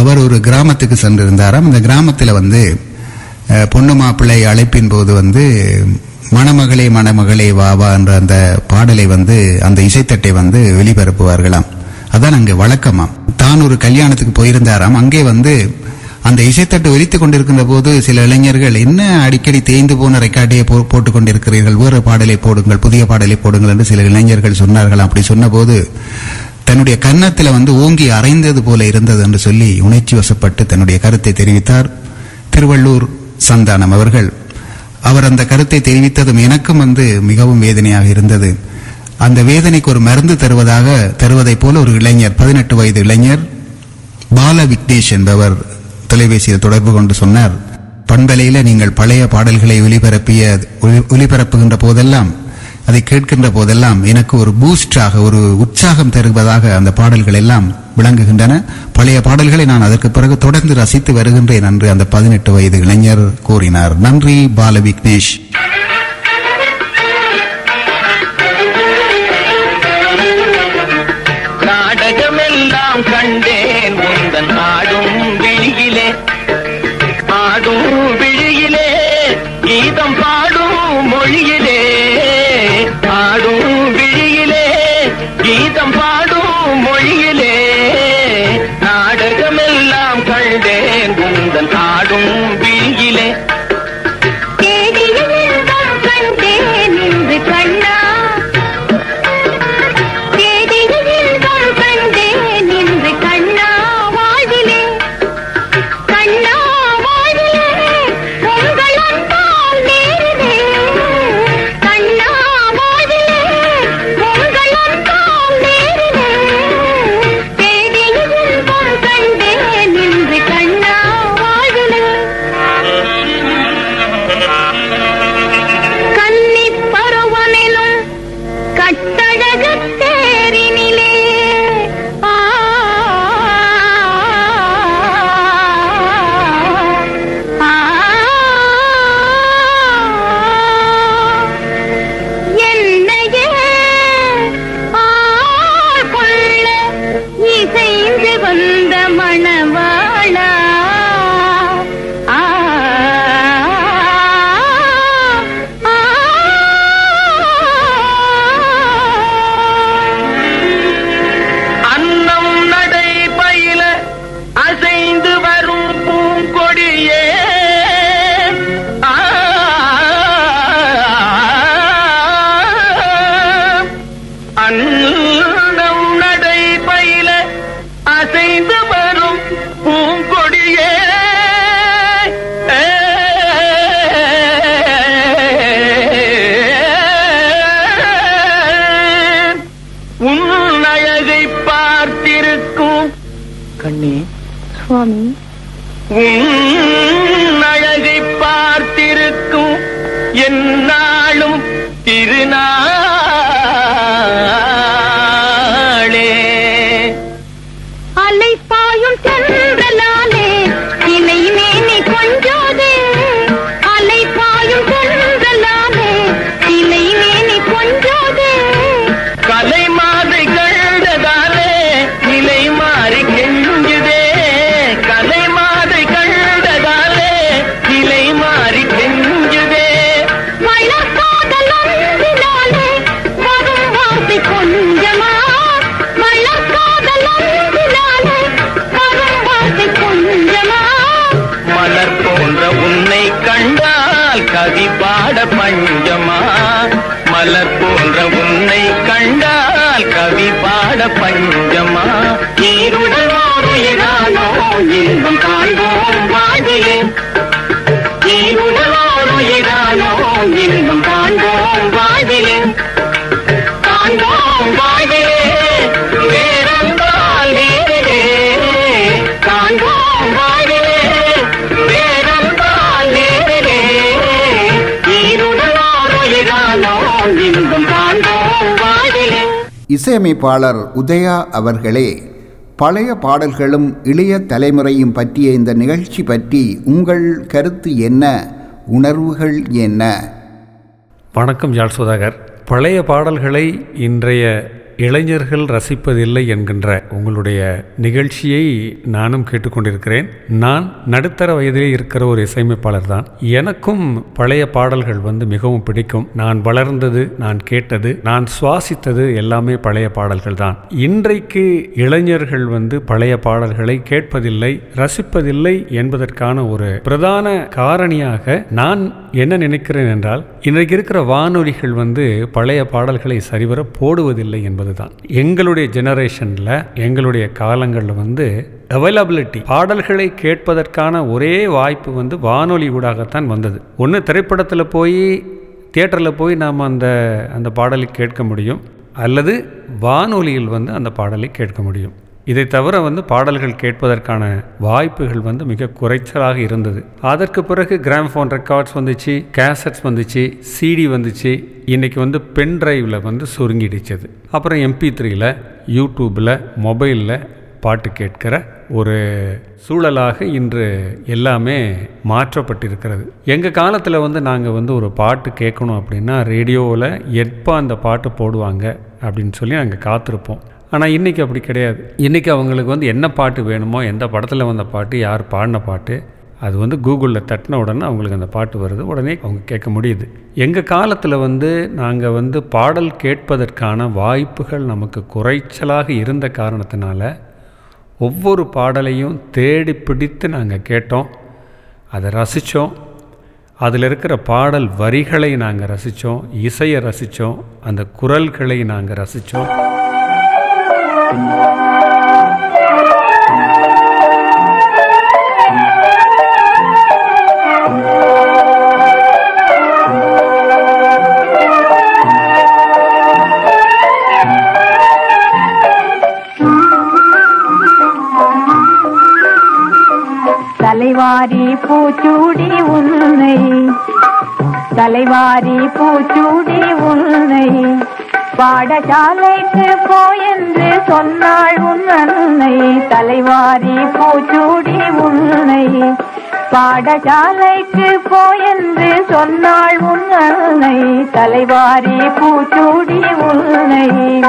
அவர் ஒரு கிராமத்துக்கு சென்றிருந்தாராம். அந்த கிராமத்தில் வந்து பொண்ணு மாப்பிள்ளை அழைப்பின் போது வந்து மணமகளே மணமகளே வா வா என்ற அந்த பாடலை வந்து அந்த இசைத்தட்டை வந்து வெளிபரப்புவார்களாம். அதான் அங்கே வழக்கமாம். தான் ஒரு கல்யாணத்துக்கு போயிருந்தாராம். அங்கே வந்து அந்த இசைத்தட்டு ஒலித்துக் கொண்டிருக்கின்ற போது சில இளைஞர்கள் என்ன அடிக்கடி தேய்ந்து போன ரெக்கார்டையை போ போட்டுக் கொண்டிருக்கிறீர்கள்? வேறு பாடலை போடுங்கள் புதிய பாடலை போடுங்கள் என்று சில இளைஞர்கள் சொன்னார்கள். அப்படி சொன்னபோது தன்னுடைய கன்னத்தில் வந்து ஓங்கி அரைந்தது போல இருந்தது என்று சொல்லி உணர்ச்சி வசப்பட்டு தன்னுடைய கருத்தை தெரிவித்தார். திருவள்ளூர் சந்தானம் அவர்கள். அவர் அந்த கருத்தை தெரிவித்ததும் எனக்கும் வந்து மிகவும் வேதனையாக இருந்தது. அந்த வேதனைக்கு ஒரு மருந்து தருவதாக தருவதைப் போல ஒரு இளைஞர் பதினெட்டு வயது இளைஞர் பால விக்னேஷ் என்பவர் தொலைபேசியில் தொடர்பு கொண்டு சொன்னார். பண்பலையில நீங்கள் பழைய பாடல்களை ஒலிபரப்பிய ஒலிபரப்புகின்ற போதெல்லாம் அதை கேட்கின்ற போதெல்லாம் எனக்கு ஒரு பூஸ்டாக ஒரு உற்சாகம் தருவதாக அந்த பாடல்கள் எல்லாம் விளங்குகின்றன. பழைய பாடல்களை நான் அதற்கு பிறகு தொடர்ந்து ரசித்து வருகின்றேன் என்று அந்த பதினெட்டு வயது இளைஞர் கூறினார். நன்றி பால விக்னேஷ். நாடகமெல்லாம் ஒருங்கிணைப்பாளர் உதயா அவர்களே பழைய பாடல்களும் இளைய தலைமுறையும் பற்றிய இந்த நிகழ்ச்சி பற்றி உங்கள் கருத்து என்ன உணர்வுகள் என்ன? வணக்கம் யாழ் சுதாகர். பழைய பாடல்களை இன்றைய இளைஞர்கள் ரசிப்பதில்லை என்கின்ற உங்களுடைய நிகழ்ச்சியை நானும் கேட்டுக்கொண்டிருக்கிறேன். நான் நடுத்தர வயதிலே இருக்கிற ஒரு இசையமைப்பாளர் தான். எனக்கும் பழைய பாடல்கள் வந்து மிகவும் பிடிக்கும். நான் வளர்ந்தது நான் கேட்டது நான் சுவாசித்தது எல்லாமே பழைய பாடல்கள் தான். இன்றைக்கு இளைஞர்கள் வந்து பழைய பாடல்களை கேட்பதில்லை ரசிப்பதில்லை என்பதற்கான ஒரு பிரதான காரணியாக நான் என்ன நினைக்கிறேன் என்றால் இன்றைக்கு இருக்கிற வானொலிகள் வந்து பழைய பாடல்களை சரிவர போடுவதில்லை என்பது என்பதுதான் எங்களுடைய ஜெனரேஷனில் எங்களுடைய காலங்களில் வந்து அவைலபிலிட்டி பாடல்களை கேட்பதற்கான ஒரே வாய்ப்பு வந்து வானொலி ஊடாகத்தான் வந்தது. ஒன்று திரைப்படத்தில் போய் தியேட்டரில் போய் நாம் அந்த அந்த பாடலை கேட்க முடியும். அல்லது வானொலியில் வந்து அந்த பாடலை கேட்க முடியும். இதை தவிர வந்து பாடல்கள் கேட்பதற்கான வாய்ப்புகள் வந்து மிக குறைச்சலாக இருந்தது. அதற்கு பிறகு கிராம்ஃபோன் ரெக்கார்ட்ஸ் வந்துச்சு கேசட்ஸ் வந்துச்சு சிடி வந்துச்சு. இன்றைக்கி வந்து பென் டிரைவில் வந்து சுருங்கிடுச்சது. அப்புறம் எம்பி த்ரீயில் யூடியூப்பில் மொபைலில் பாட்டு கேட்கிற ஒரு சூழலாக இன்று எல்லாமே மாற்றப்பட்டிருக்கிறது. எங்கள் காலத்தில் வந்து நாங்கள் வந்து ஒரு பாட்டு கேட்கணும் அப்படின்னா ரேடியோவில் எப்போ அந்த பாட்டு போடுவாங்க அப்படின்னு சொல்லி நாங்கள் காத்திருப்போம். ஆனால் இன்றைக்கி அப்படி கிடையாது. இன்றைக்கி அவங்களுக்கு வந்து என்ன பாட்டு வேணுமோ எந்த படத்தில் வந்த பாட்டு யார் பாடின பாட்டு அது வந்து கூகுளில் தட்டின உடனே அவங்களுக்கு அந்த பாட்டு வருது. உடனே அவங்க கேட்க முடியுது. எங்கள் காலத்தில் வந்து நாங்கள் வந்து பாடல் கேட்பதற்கான வாய்ப்புகள் நமக்கு குறைச்சலாக இருந்த காரணத்தினால ஒவ்வொரு பாடலையும் தேடி பிடித்து நாங்கள் கேட்டோம். அதை ரசித்தோம் அதில் இருக்கிற பாடல் வரிகளை நாங்கள் ரசித்தோம் இசையை ரசித்தோம் அந்த குரல்களை நாங்கள் ரசித்தோம் தலைவாரி பூச்சூடி உன்னை தலைவாரி பூச்சூடி உன்னை. பாடசாலைக்கு போயென்று சொன்னாள் உன் அன்னை. தலைவாரி பூச்சூடி உன்னை. பாடசாலைக்கு போயென்று சொன்னாள் உன் அன்னை. தலைவாரி பூச்சூடி உன்னை.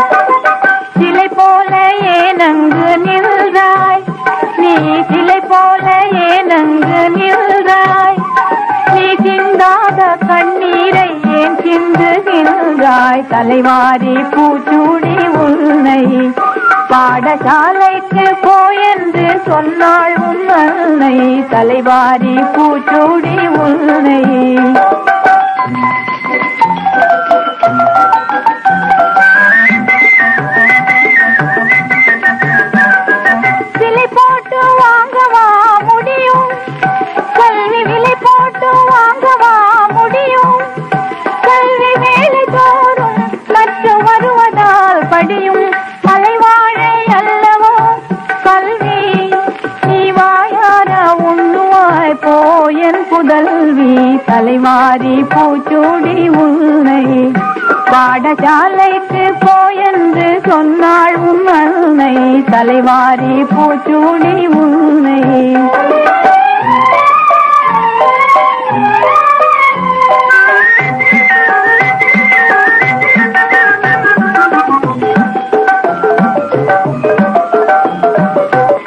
சிலை போல ஏனங்கு நின்றாய். நீ சிலை போல ஏனங்கு நின்றாய். நீ சிந்தாத கண்ணீரை ஏன் சிந்துகின்றாய் தலைவாரி பூச்சூடி உன்னை. பாடசாலைக்கு போயென்று சொன்னாள் உன் அன்னை. தலைவாரி பூச்சூடி உன்னை. மாறி பூச்சூடி உன்னை பாடசாலைக்கு போயென்று சொன்னாள் உன் அன்னை தலைவாரி பூச்சூடி உன்னை.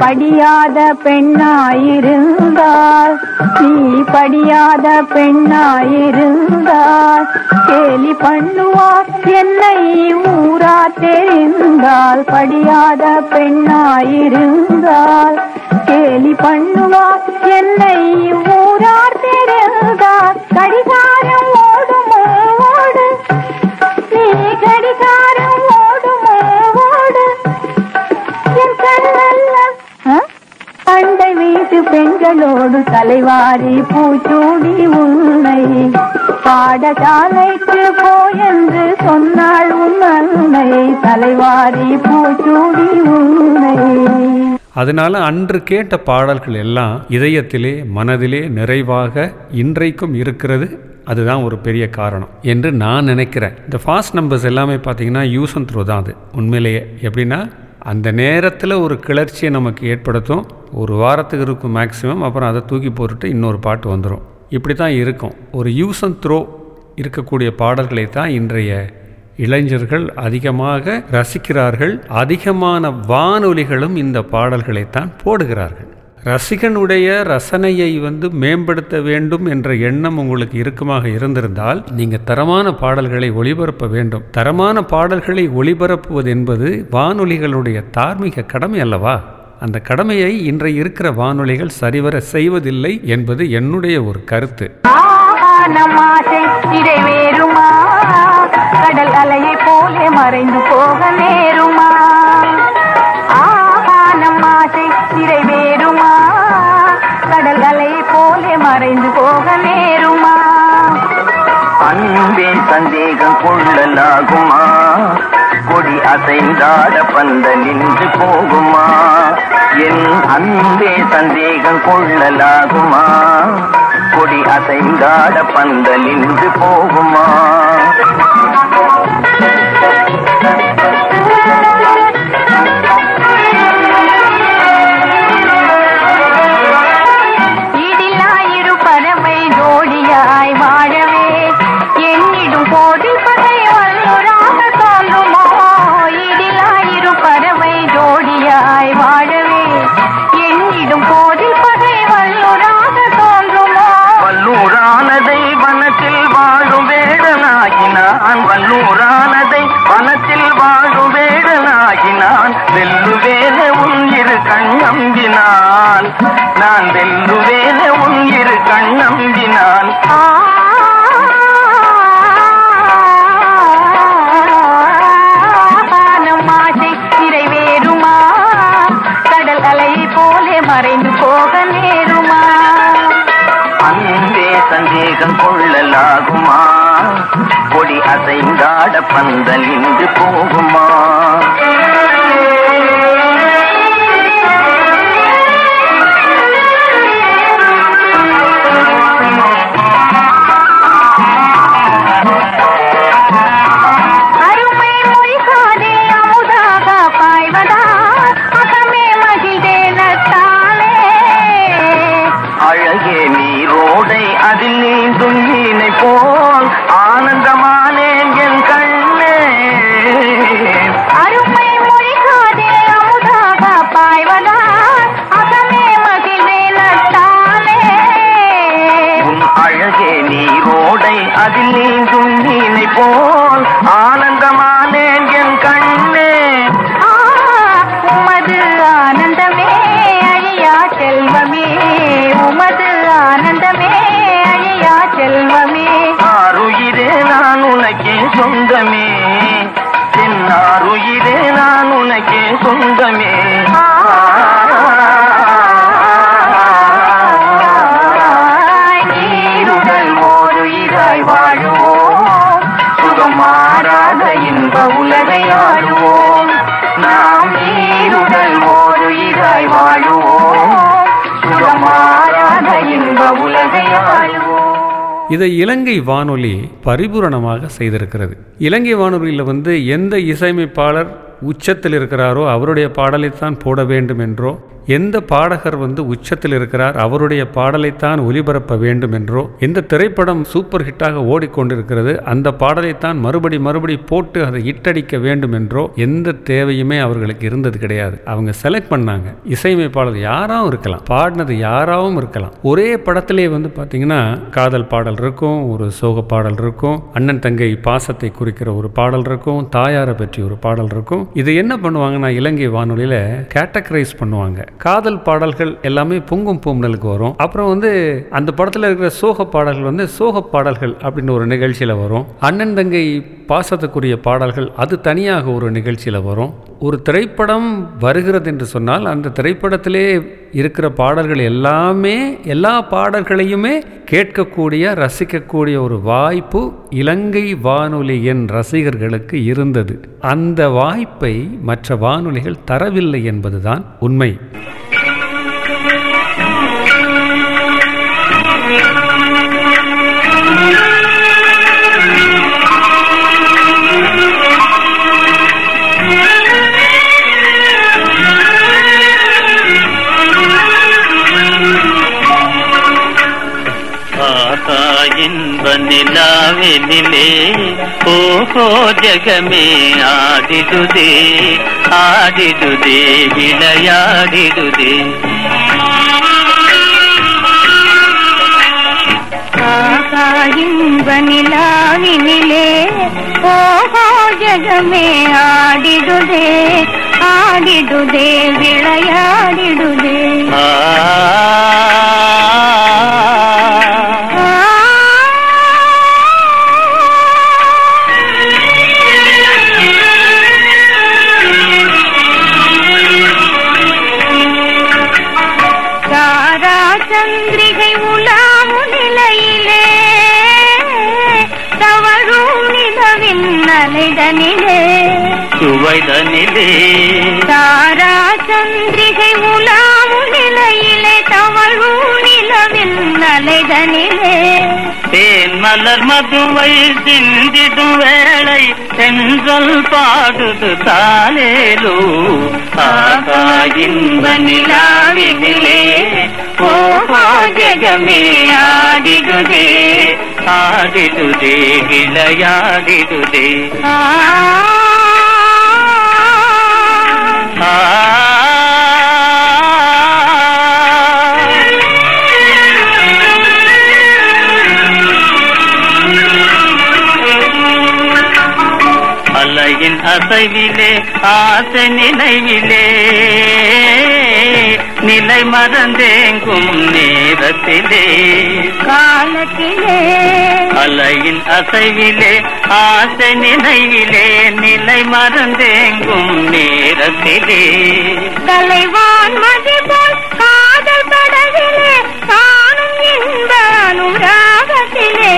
படியாத பெண்ணாயிருந்து பெண்ணாயிருந்தால் நீ படியாத பெண்ணாயிருந்தால் கேலி பண்ணுவார். என்னை ஊரா தெரிந்தால் படியாத பெண்ணாயிருந்தால் கேலி பண்ணுவார். என்னை ஊரா தெரிந்தால் கடிகாரம் அண்டை பெண்களோடு தலைவாரி பூச்சூடி உன்னை. பாடசாலைக்கு போ என்று சொன்னாள் உன் அன்னை. தலைவாரி பூச்சூடி உன்னை. அதனால அன்று கேட்ட பாடல்கள் எல்லாம் இதயத்திலே மனதிலே நிறைவாக இன்றைக்கும் இருக்கிறது. அதுதான் ஒரு பெரிய காரணம் என்று நான் நினைக்கிறேன். இந்த ஃபாஸ்ட் நம்பர்ஸ் எல்லாமே பார்த்தீங்கன்னா யூஸ் அண்ட் த்ரோ தான் அது. உண்மையிலேயே. எப்படின்னா அந்த நேரத்தில் ஒரு கிளர்ச்சியை நமக்கு ஏற்படுத்தும். ஒரு வாரத்துக்கு இருக்கும் மேக்ஸிமம் அப்புறம் அதை தூக்கி போட்டுட்டு இன்னொரு பாட்டு வந்துடும் இப்படி தான் இருக்கும். ஒரு யூஸ் அண்ட் த்ரோ இருக்கக்கூடிய பாடல்களை தான் இன்றைய இளைஞர்கள் அதிகமாக ரசிக்கிறார்கள். அதிகமான வானொலிகளும் இந்த பாடல்களைத்தான் போடுகிறார்கள். ரசிகனுடைய ரசனையை வந்து மேம்படுத்த வேண்டும் என்ற எண்ணம் உங்களுக்கு இருக்குமாக இருந்திருந்தால் நீங்கள் தரமான பாடல்களை ஒளிபரப்ப வேண்டும். தரமான பாடல்களை ஒளிபரப்புவது என்பது வானொலிகளுடைய தார்மீக கடமை அல்லவா? அந்த கடமையை இன்றைய இருக்கிற வானொலிகள் சரிவர செய்வதில்லை என்பது என்னுடைய ஒரு கருத்து. கடல் அலையை போலே மறைந்து போக நேருமா? சந்தேகம் கொள்ளலாகுமா கொடி அசைந்தாட பந்த நின்று போகுமா? என் அன்பே சந்தேகம் கொள்ளலாகுமா கொடி அசைந்தாட பந்த நின்று போகுமா? கொடி அசைந்தாட பந்தல் இன்று போகுமா? இதை இலங்கை வானொலி பரிபூரணமாக செய்திருக்கிறது. இலங்கை வானொலியில் வந்து எந்த இசையமைப்பாளர் உச்சத்தில் இருக்கிறாரோ அவருடைய பாடலைத்தான் போட வேண்டும் என்றோ எந்த பாடகர் வந்து உச்சத்தில் இருக்கிறார் அவருடைய பாடலைத்தான் ஒலிபரப்ப வேண்டும் என்றோ எந்த திரைப்படம் சூப்பர் ஹிட்டாக ஓடிக்கொண்டிருக்கிறது அந்த பாடலைத்தான் மறுபடி மறுபடி போட்டு அதை இட்டடிக்க வேண்டும் என்றோ எந்த தேவையுமே அவர்களுக்கு இருந்தது கிடையாது. அவங்க செலக்ட் பண்ணாங்க. இசையமைப்பாளர் யாராவும் இருக்கலாம் பாடினது யாராவும் இருக்கலாம். ஒரே படத்திலே வந்து பார்த்தீங்கன்னா காதல் பாடல் இருக்கும் ஒரு சோக பாடல் இருக்கும் அண்ணன் தங்கை பாசத்தை குறிக்கிற ஒரு பாடல் இருக்கும் தாயாரை பற்றி ஒரு பாடல் இருக்கும். இது என்ன பண்ணுவாங்கன்னா இலங்கை வானொலியில் கேட்டகரைஸ் பண்ணுவாங்க. காதல் பாடல்கள் எல்லாமே பொங்கும் பூம்னலுக்கு வரும். அப்புறம் வந்து அந்த படத்தில் இருக்கிற சோக பாடல்கள் வந்து சோக பாடல்கள் அப்படின்னு ஒரு நிகழ்ச்சியில் வரும். அண்ணன் தங்கை பாசத்துக்குரிய பாடல்கள் அது தனியாக ஒரு நிகழ்ச்சியில் வரும். ஒரு திரைப்படம் வருகிறது என்று சொன்னால் அந்த திரைப்படத்திலே இருக்கிற பாடல்கள் எல்லாமே எல்லா பாடல்களையுமே கேட்கக்கூடிய ரசிக்கக்கூடிய ஒரு வாய்ப்பு இலங்கை வானொலியின் ரசிகர்களுக்கு இருந்தது. அந்த வாய்ப்பை மற்ற வானொலிகள் தரவில்லை என்பதுதான் உண்மை. இன்ப நிலாவினிலே ஓஹோ ஜகமே ஆடிடுதே ஆடிடுதே விளையாடிடுதே ஆகா இன்ப நிலாவினிலே ஓஹோ ஜகமே ஆடிடுதே ஆடிடுதே சுவைதனிலே தாரா சந்திரிகை உலாமு நிலையிலே தவழும் நிலவின் அலைதனிலே தேன் மலர் மதுவை சிந்திடும் வேளை சென்றல் பாடுது தாலேலோ ஆகா இன்ப நிலாவினிலே ஓஹோ ஜகமே ஆடிடுதே. ஆடிடுதே விளையாடிடுதே ஆ அலையின் அசைவிலே ஆசை நினைவிலே நிலை மறந்தேங்கும் நேரத்திலே. காலத்திலே. அலையின் அசைவிலே ஆசை நினைவிலே நிலை மறந்தேங்கும் நேரத்திலே. தலைவான் மதி போல் காதல் படகிலே காணும் இன்ப அனுராகத்திலே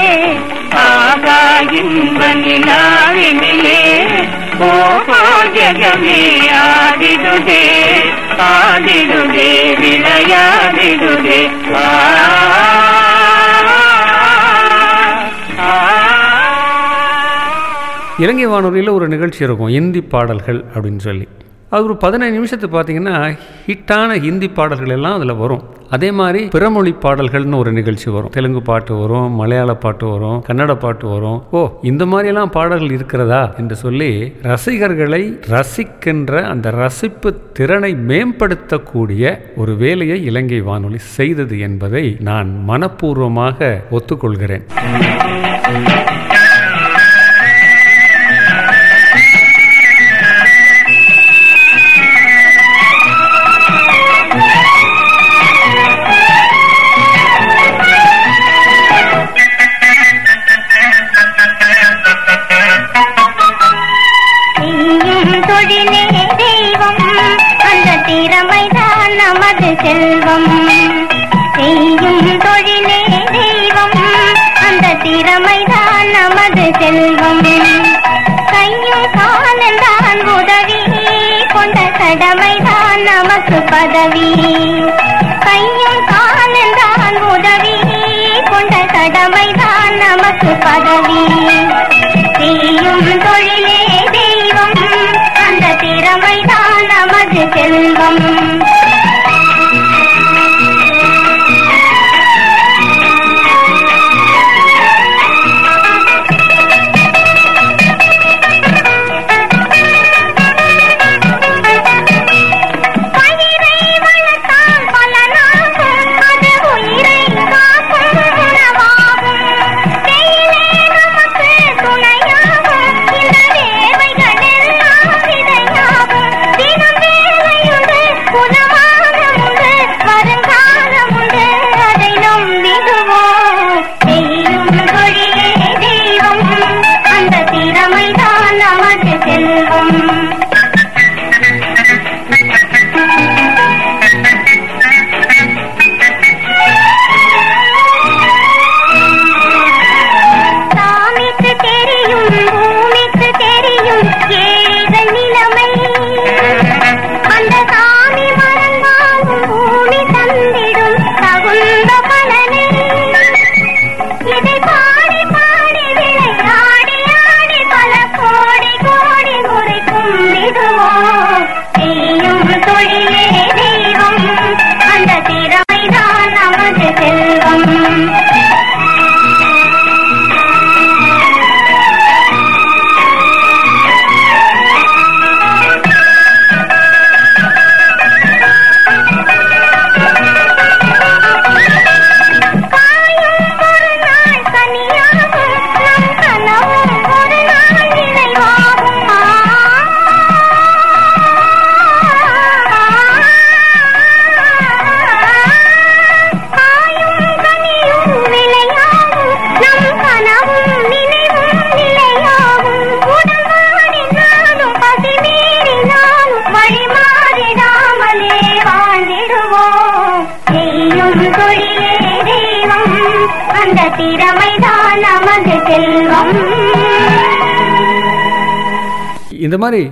ஆகா இன்ப நிலாவினிலே ஓஹோ ஜகமே ஆடிடுதே. ஆடிடுதே விளையாடிடுதே இலங்கை வானொலியில் ஒரு நிகழ்ச்சி இருக்கும் இந்தி பாடல்கள் அப்படின்னு சொல்லி. அது ஒரு பதினைந்து நிமிஷத்து பார்த்தீங்கன்னா ஹிட்டான ஹிந்தி பாடல்கள் எல்லாம் அதில் வரும். அதே மாதிரி பிறமொழி பாடல்கள்னு ஒரு நிகழ்ச்சி வரும். தெலுங்கு பாட்டு வரும் மலையாள பாட்டு வரும் கன்னட பாட்டு வரும். ஓ இந்த மாதிரியெல்லாம் பாடல்கள் இருக்கிறதா? என்று சொல்லி ரசிகர்களை ரசிக்கின்ற அந்த ரசிப்பு திறனை மேம்படுத்தக்கூடிய ஒரு வேலையை இலங்கை வானொலி செய்தது என்பதை நான் மனப்பூர்வமாக ஒத்துக்கொள்கிறேன். திறமைதான் நமது செல்வம். கையும் காலந்தான் உதவி. கொண்ட கடமைதான் நமக்கு பதவி. கையும் காலந்தான் உதவி. கொண்ட கடமைதான் நமக்கு பதவி. செய்யும் தொழிலே தெய்வம். அந்த திறமைதான் நமது செல்வம்.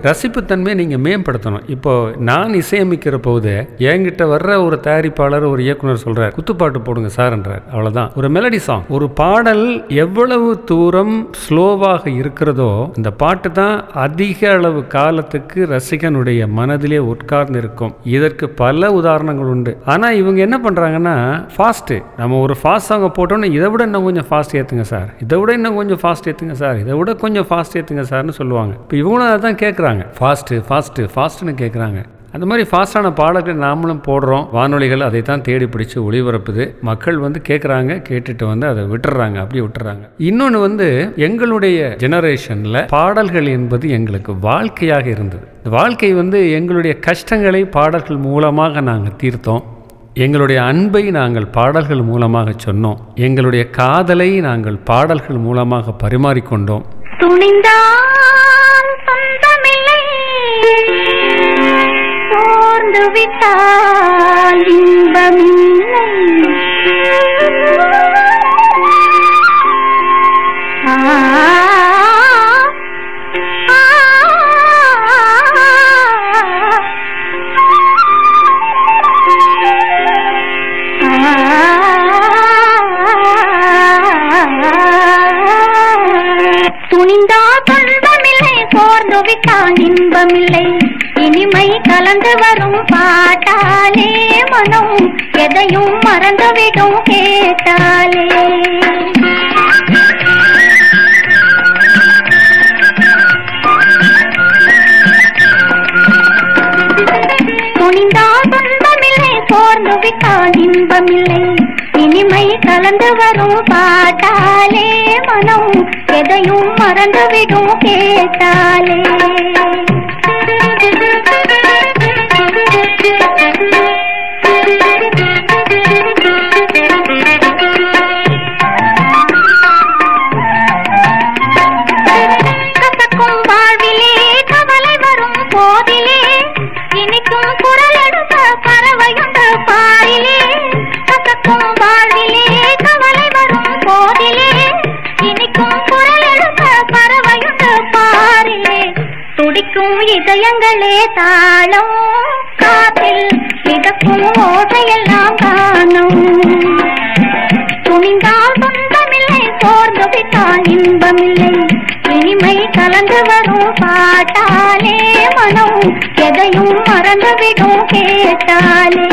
ரசிப்புத்தன்மையை நீங்கள் மேம்படுத்தணும். இப்போது நான் இசையமைக்கிற போது என்கிட்ட வர்ற ஒரு தயாரிப்பாளர் ஒரு இயக்குனர் சொல்கிறார் குத்துப்பாட்டு போடுங்க சார்ன்றார். அவ்வளோதான் ஒரு மெலடி சாங் ஒரு பாடல் எவ்வளவு தூரம் ஸ்லோவாக இருக்கிறதோ இந்த பாட்டு தான் அதிக அளவு காலத்துக்கு ரசிகனுடைய மனதிலே உட்கார்ந்து இருக்கும் இதற்கு பல உதாரணங்கள் உண்டு. ஆனால் இவங்க என்ன பண்ணுறாங்கன்னா ஃபாஸ்ட்டு நம்ம ஒரு ஃபாஸ்ட் சாங்கை போட்டோன்னே இதை விட இன்னும் கொஞ்சம் ஃபாஸ்ட் ஏற்றுங்க சார். இதை விட இன்னும் கொஞ்சம் ஃபாஸ்ட் ஏற்றுங்க சார். இதை விட கொஞ்சம் ஃபாஸ்ட் ஏற்றுங்க சார்னு சொல்லுவாங்க. இப்போ இவங்களும் அதை தான் கேட்குறாங்க ஃபாஸ்ட்டு ஃபாஸ்ட்டு ஃபாஸ்ட்னு கேட்குறாங்க அந்த மாதிரி ஃபாஸ்டான பாடல்கள் நாமளும் போடுறோம். வானொலிகள் அதை தான் தேடி பிடிச்சி ஒளிபரப்புது. மக்கள் வந்து கேட்குறாங்க கேட்டுட்டு வந்து அதை விட்டுறாங்க அப்படியே விட்டுறாங்க. இன்னொன்று வந்து எங்களுடைய ஜெனரேஷனில் பாடல்கள் என்பது எங்களுக்கு வாழ்க்கையாக இருந்தது. இந்த வாழ்க்கை வந்து எங்களுடைய கஷ்டங்களை பாடல்கள் மூலமாக நாங்கள் தீர்த்தோம். எங்களுடைய அன்பை நாங்கள் பாடல்கள் மூலமாக சொன்னோம். எங்களுடைய காதலை நாங்கள் பாடல்கள் மூலமாக பரிமாறிக்கொண்டோம். துணிந்தா சோர்ந்து விட்டால் இன்பமில்லை ஆ, ஆ, துணிந்தா துன்பமில்லை சோர்ந்து இன்பமில்லை. இனிமை கலந்து வரும் பாட்டாலே மனம் எதையும் மறந்துவிடும் கேட்டாலே. துணிந்தால் துன்பமில்லை சோர்ந்து விட்டால் இன்பமில்லை. இனிமை கலந்து வரும் பாட்டாலே மனம் எதையும் மறந்துவிடும் கேட்டாலே துடிக்கும் இதயங்களே தாளம். காற்றில் மிதக்கும் ஓசையெல்லாம் காணும். துணிந்தால் சொந்தம் விட்டால் இன்பமில்லை. இனிமை கலந்து வரும் பாட்டாலே மனம் எதையும் மறந்துவிடும் கேட்டாலே.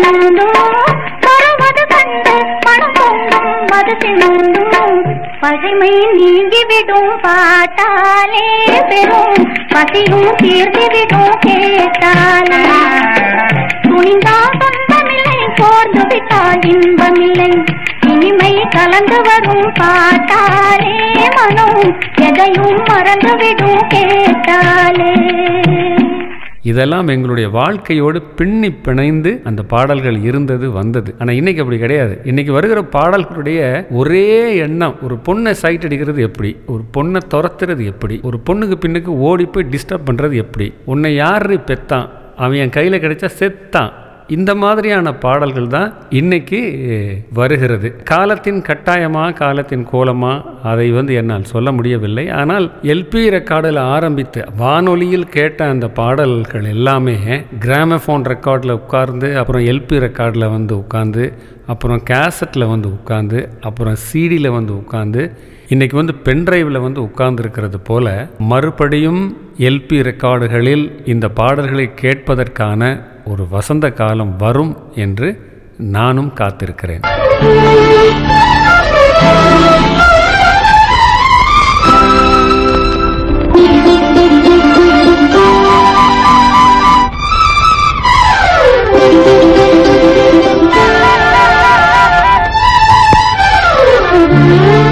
மது தினந்தும் கண்டு மனம் பொங்கும் மது தினந்தும் பகைமை நீங்கிவிடும் பாட்டாலே பெறும் பசியும் தீர்ந்துவிடும் கேட்டாலே துணிந்தால் சொந்தமில்லை போர்ந்து விட்டால் இன்பமில்லை இனிமை கலந்து வரும் பாட்டாலே மனம் எதையும் மறந்துவிடும் கேட்டாலே இதெல்லாம் எங்களுடைய வாழ்க்கையோடு பின்னி பிணைந்து அந்த பாடல்கள் இருந்தது வந்தது. ஆனால் இன்னைக்கு அப்படி கிடையாது. இன்னைக்கு வருகிற பாடல்களுடைய ஒரே எண்ணம் ஒரு பொண்ணை சைட் அடிக்கிறது எப்படி? ஒரு பொண்ணை துரத்துறது எப்படி? ஒரு பொண்ணுக்கு பின்னுக்கு ஓடி போய் டிஸ்டர்ப் பண்ணுறது எப்படி? உன்னை யாரு பெத்தான் அவன் என் கையில் கிடைச்சா செத்தான். இந்த மாதிரியான பாடல்கள் தான் இன்னைக்கு வருகிறது. காலத்தின் கட்டாயமா காலத்தின் கோலமா அதை வந்து என்னால் சொல்ல முடியவில்லை. ஆனால் எல்பி ரெக்கார்டில் ஆரம்பித்து வானொலியில் கேட்ட அந்த பாடல்கள் எல்லாமே கிராமஃபோன் ரெக்கார்டில் உட்கார்ந்து அப்புறம் எல்பி ரெக்கார்டில் வந்து உட்கார்ந்து அப்புறம் கேசட்டில் வந்து உட்கார்ந்து அப்புறம் சிடியில் வந்து உட்கார்ந்து இன்றைக்கி வந்து பென்ட்ரைவில் வந்து உட்கார்ந்துருக்கிறது போல மறுபடியும் எல்பி ரெக்கார்டுகளில் இந்த பாடல்களை கேட்பதற்கான ஒரு வசந்த காலம் வரும் என்று நானும் காத்திருக்கிறேன். Thank you.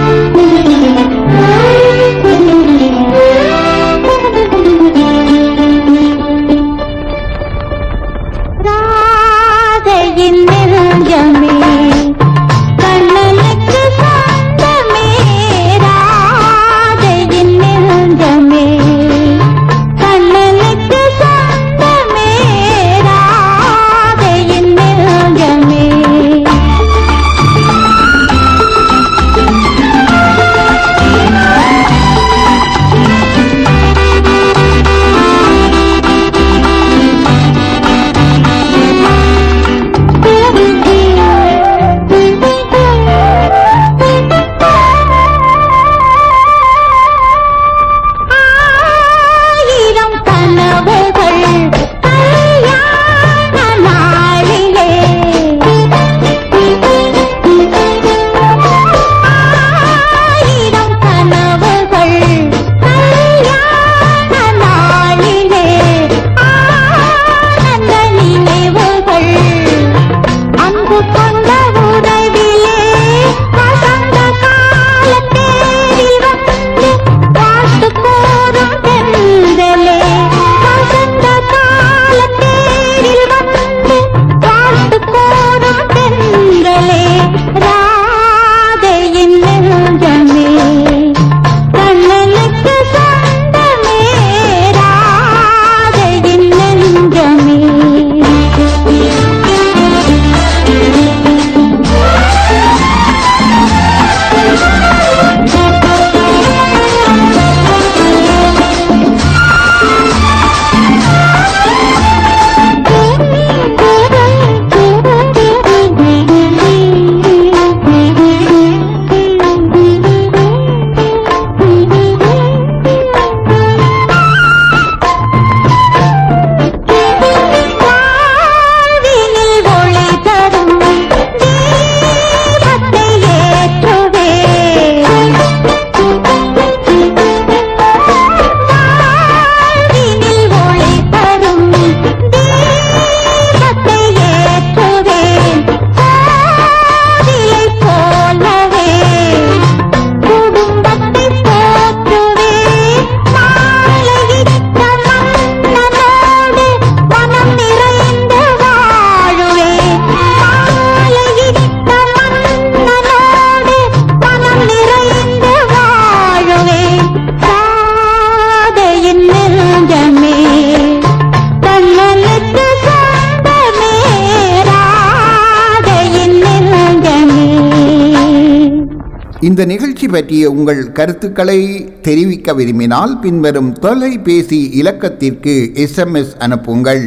பயிற்சி பற்றிய உங்கள் கருத்துக்களை தெரிவிக்க விரும்பினால் பின்வரும் தொலைபேசி இலக்கத்திற்கு எஸ்எம்எஸ் அனுப்புங்கள்.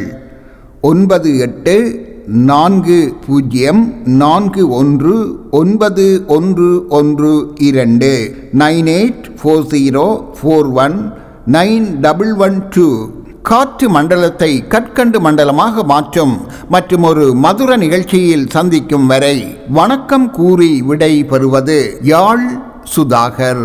ஒன்பது எட்டு நான்கு பூஜ்ஜியம் நான்கு ஒன்று ஒன்பது ஒன்று ஒன்று இரண்டு. Nine eight four zero four one nine double one two. காற்று மண்டலத்தை கற்கண்டு மண்டலமாக மாற்றும். மற்றும் ஒரு மதுர நிகழ்ச்சியில் சந்திக்கும் வரை வணக்கம் கூறி விடை பெறுவது யாழ் சுதாகர்.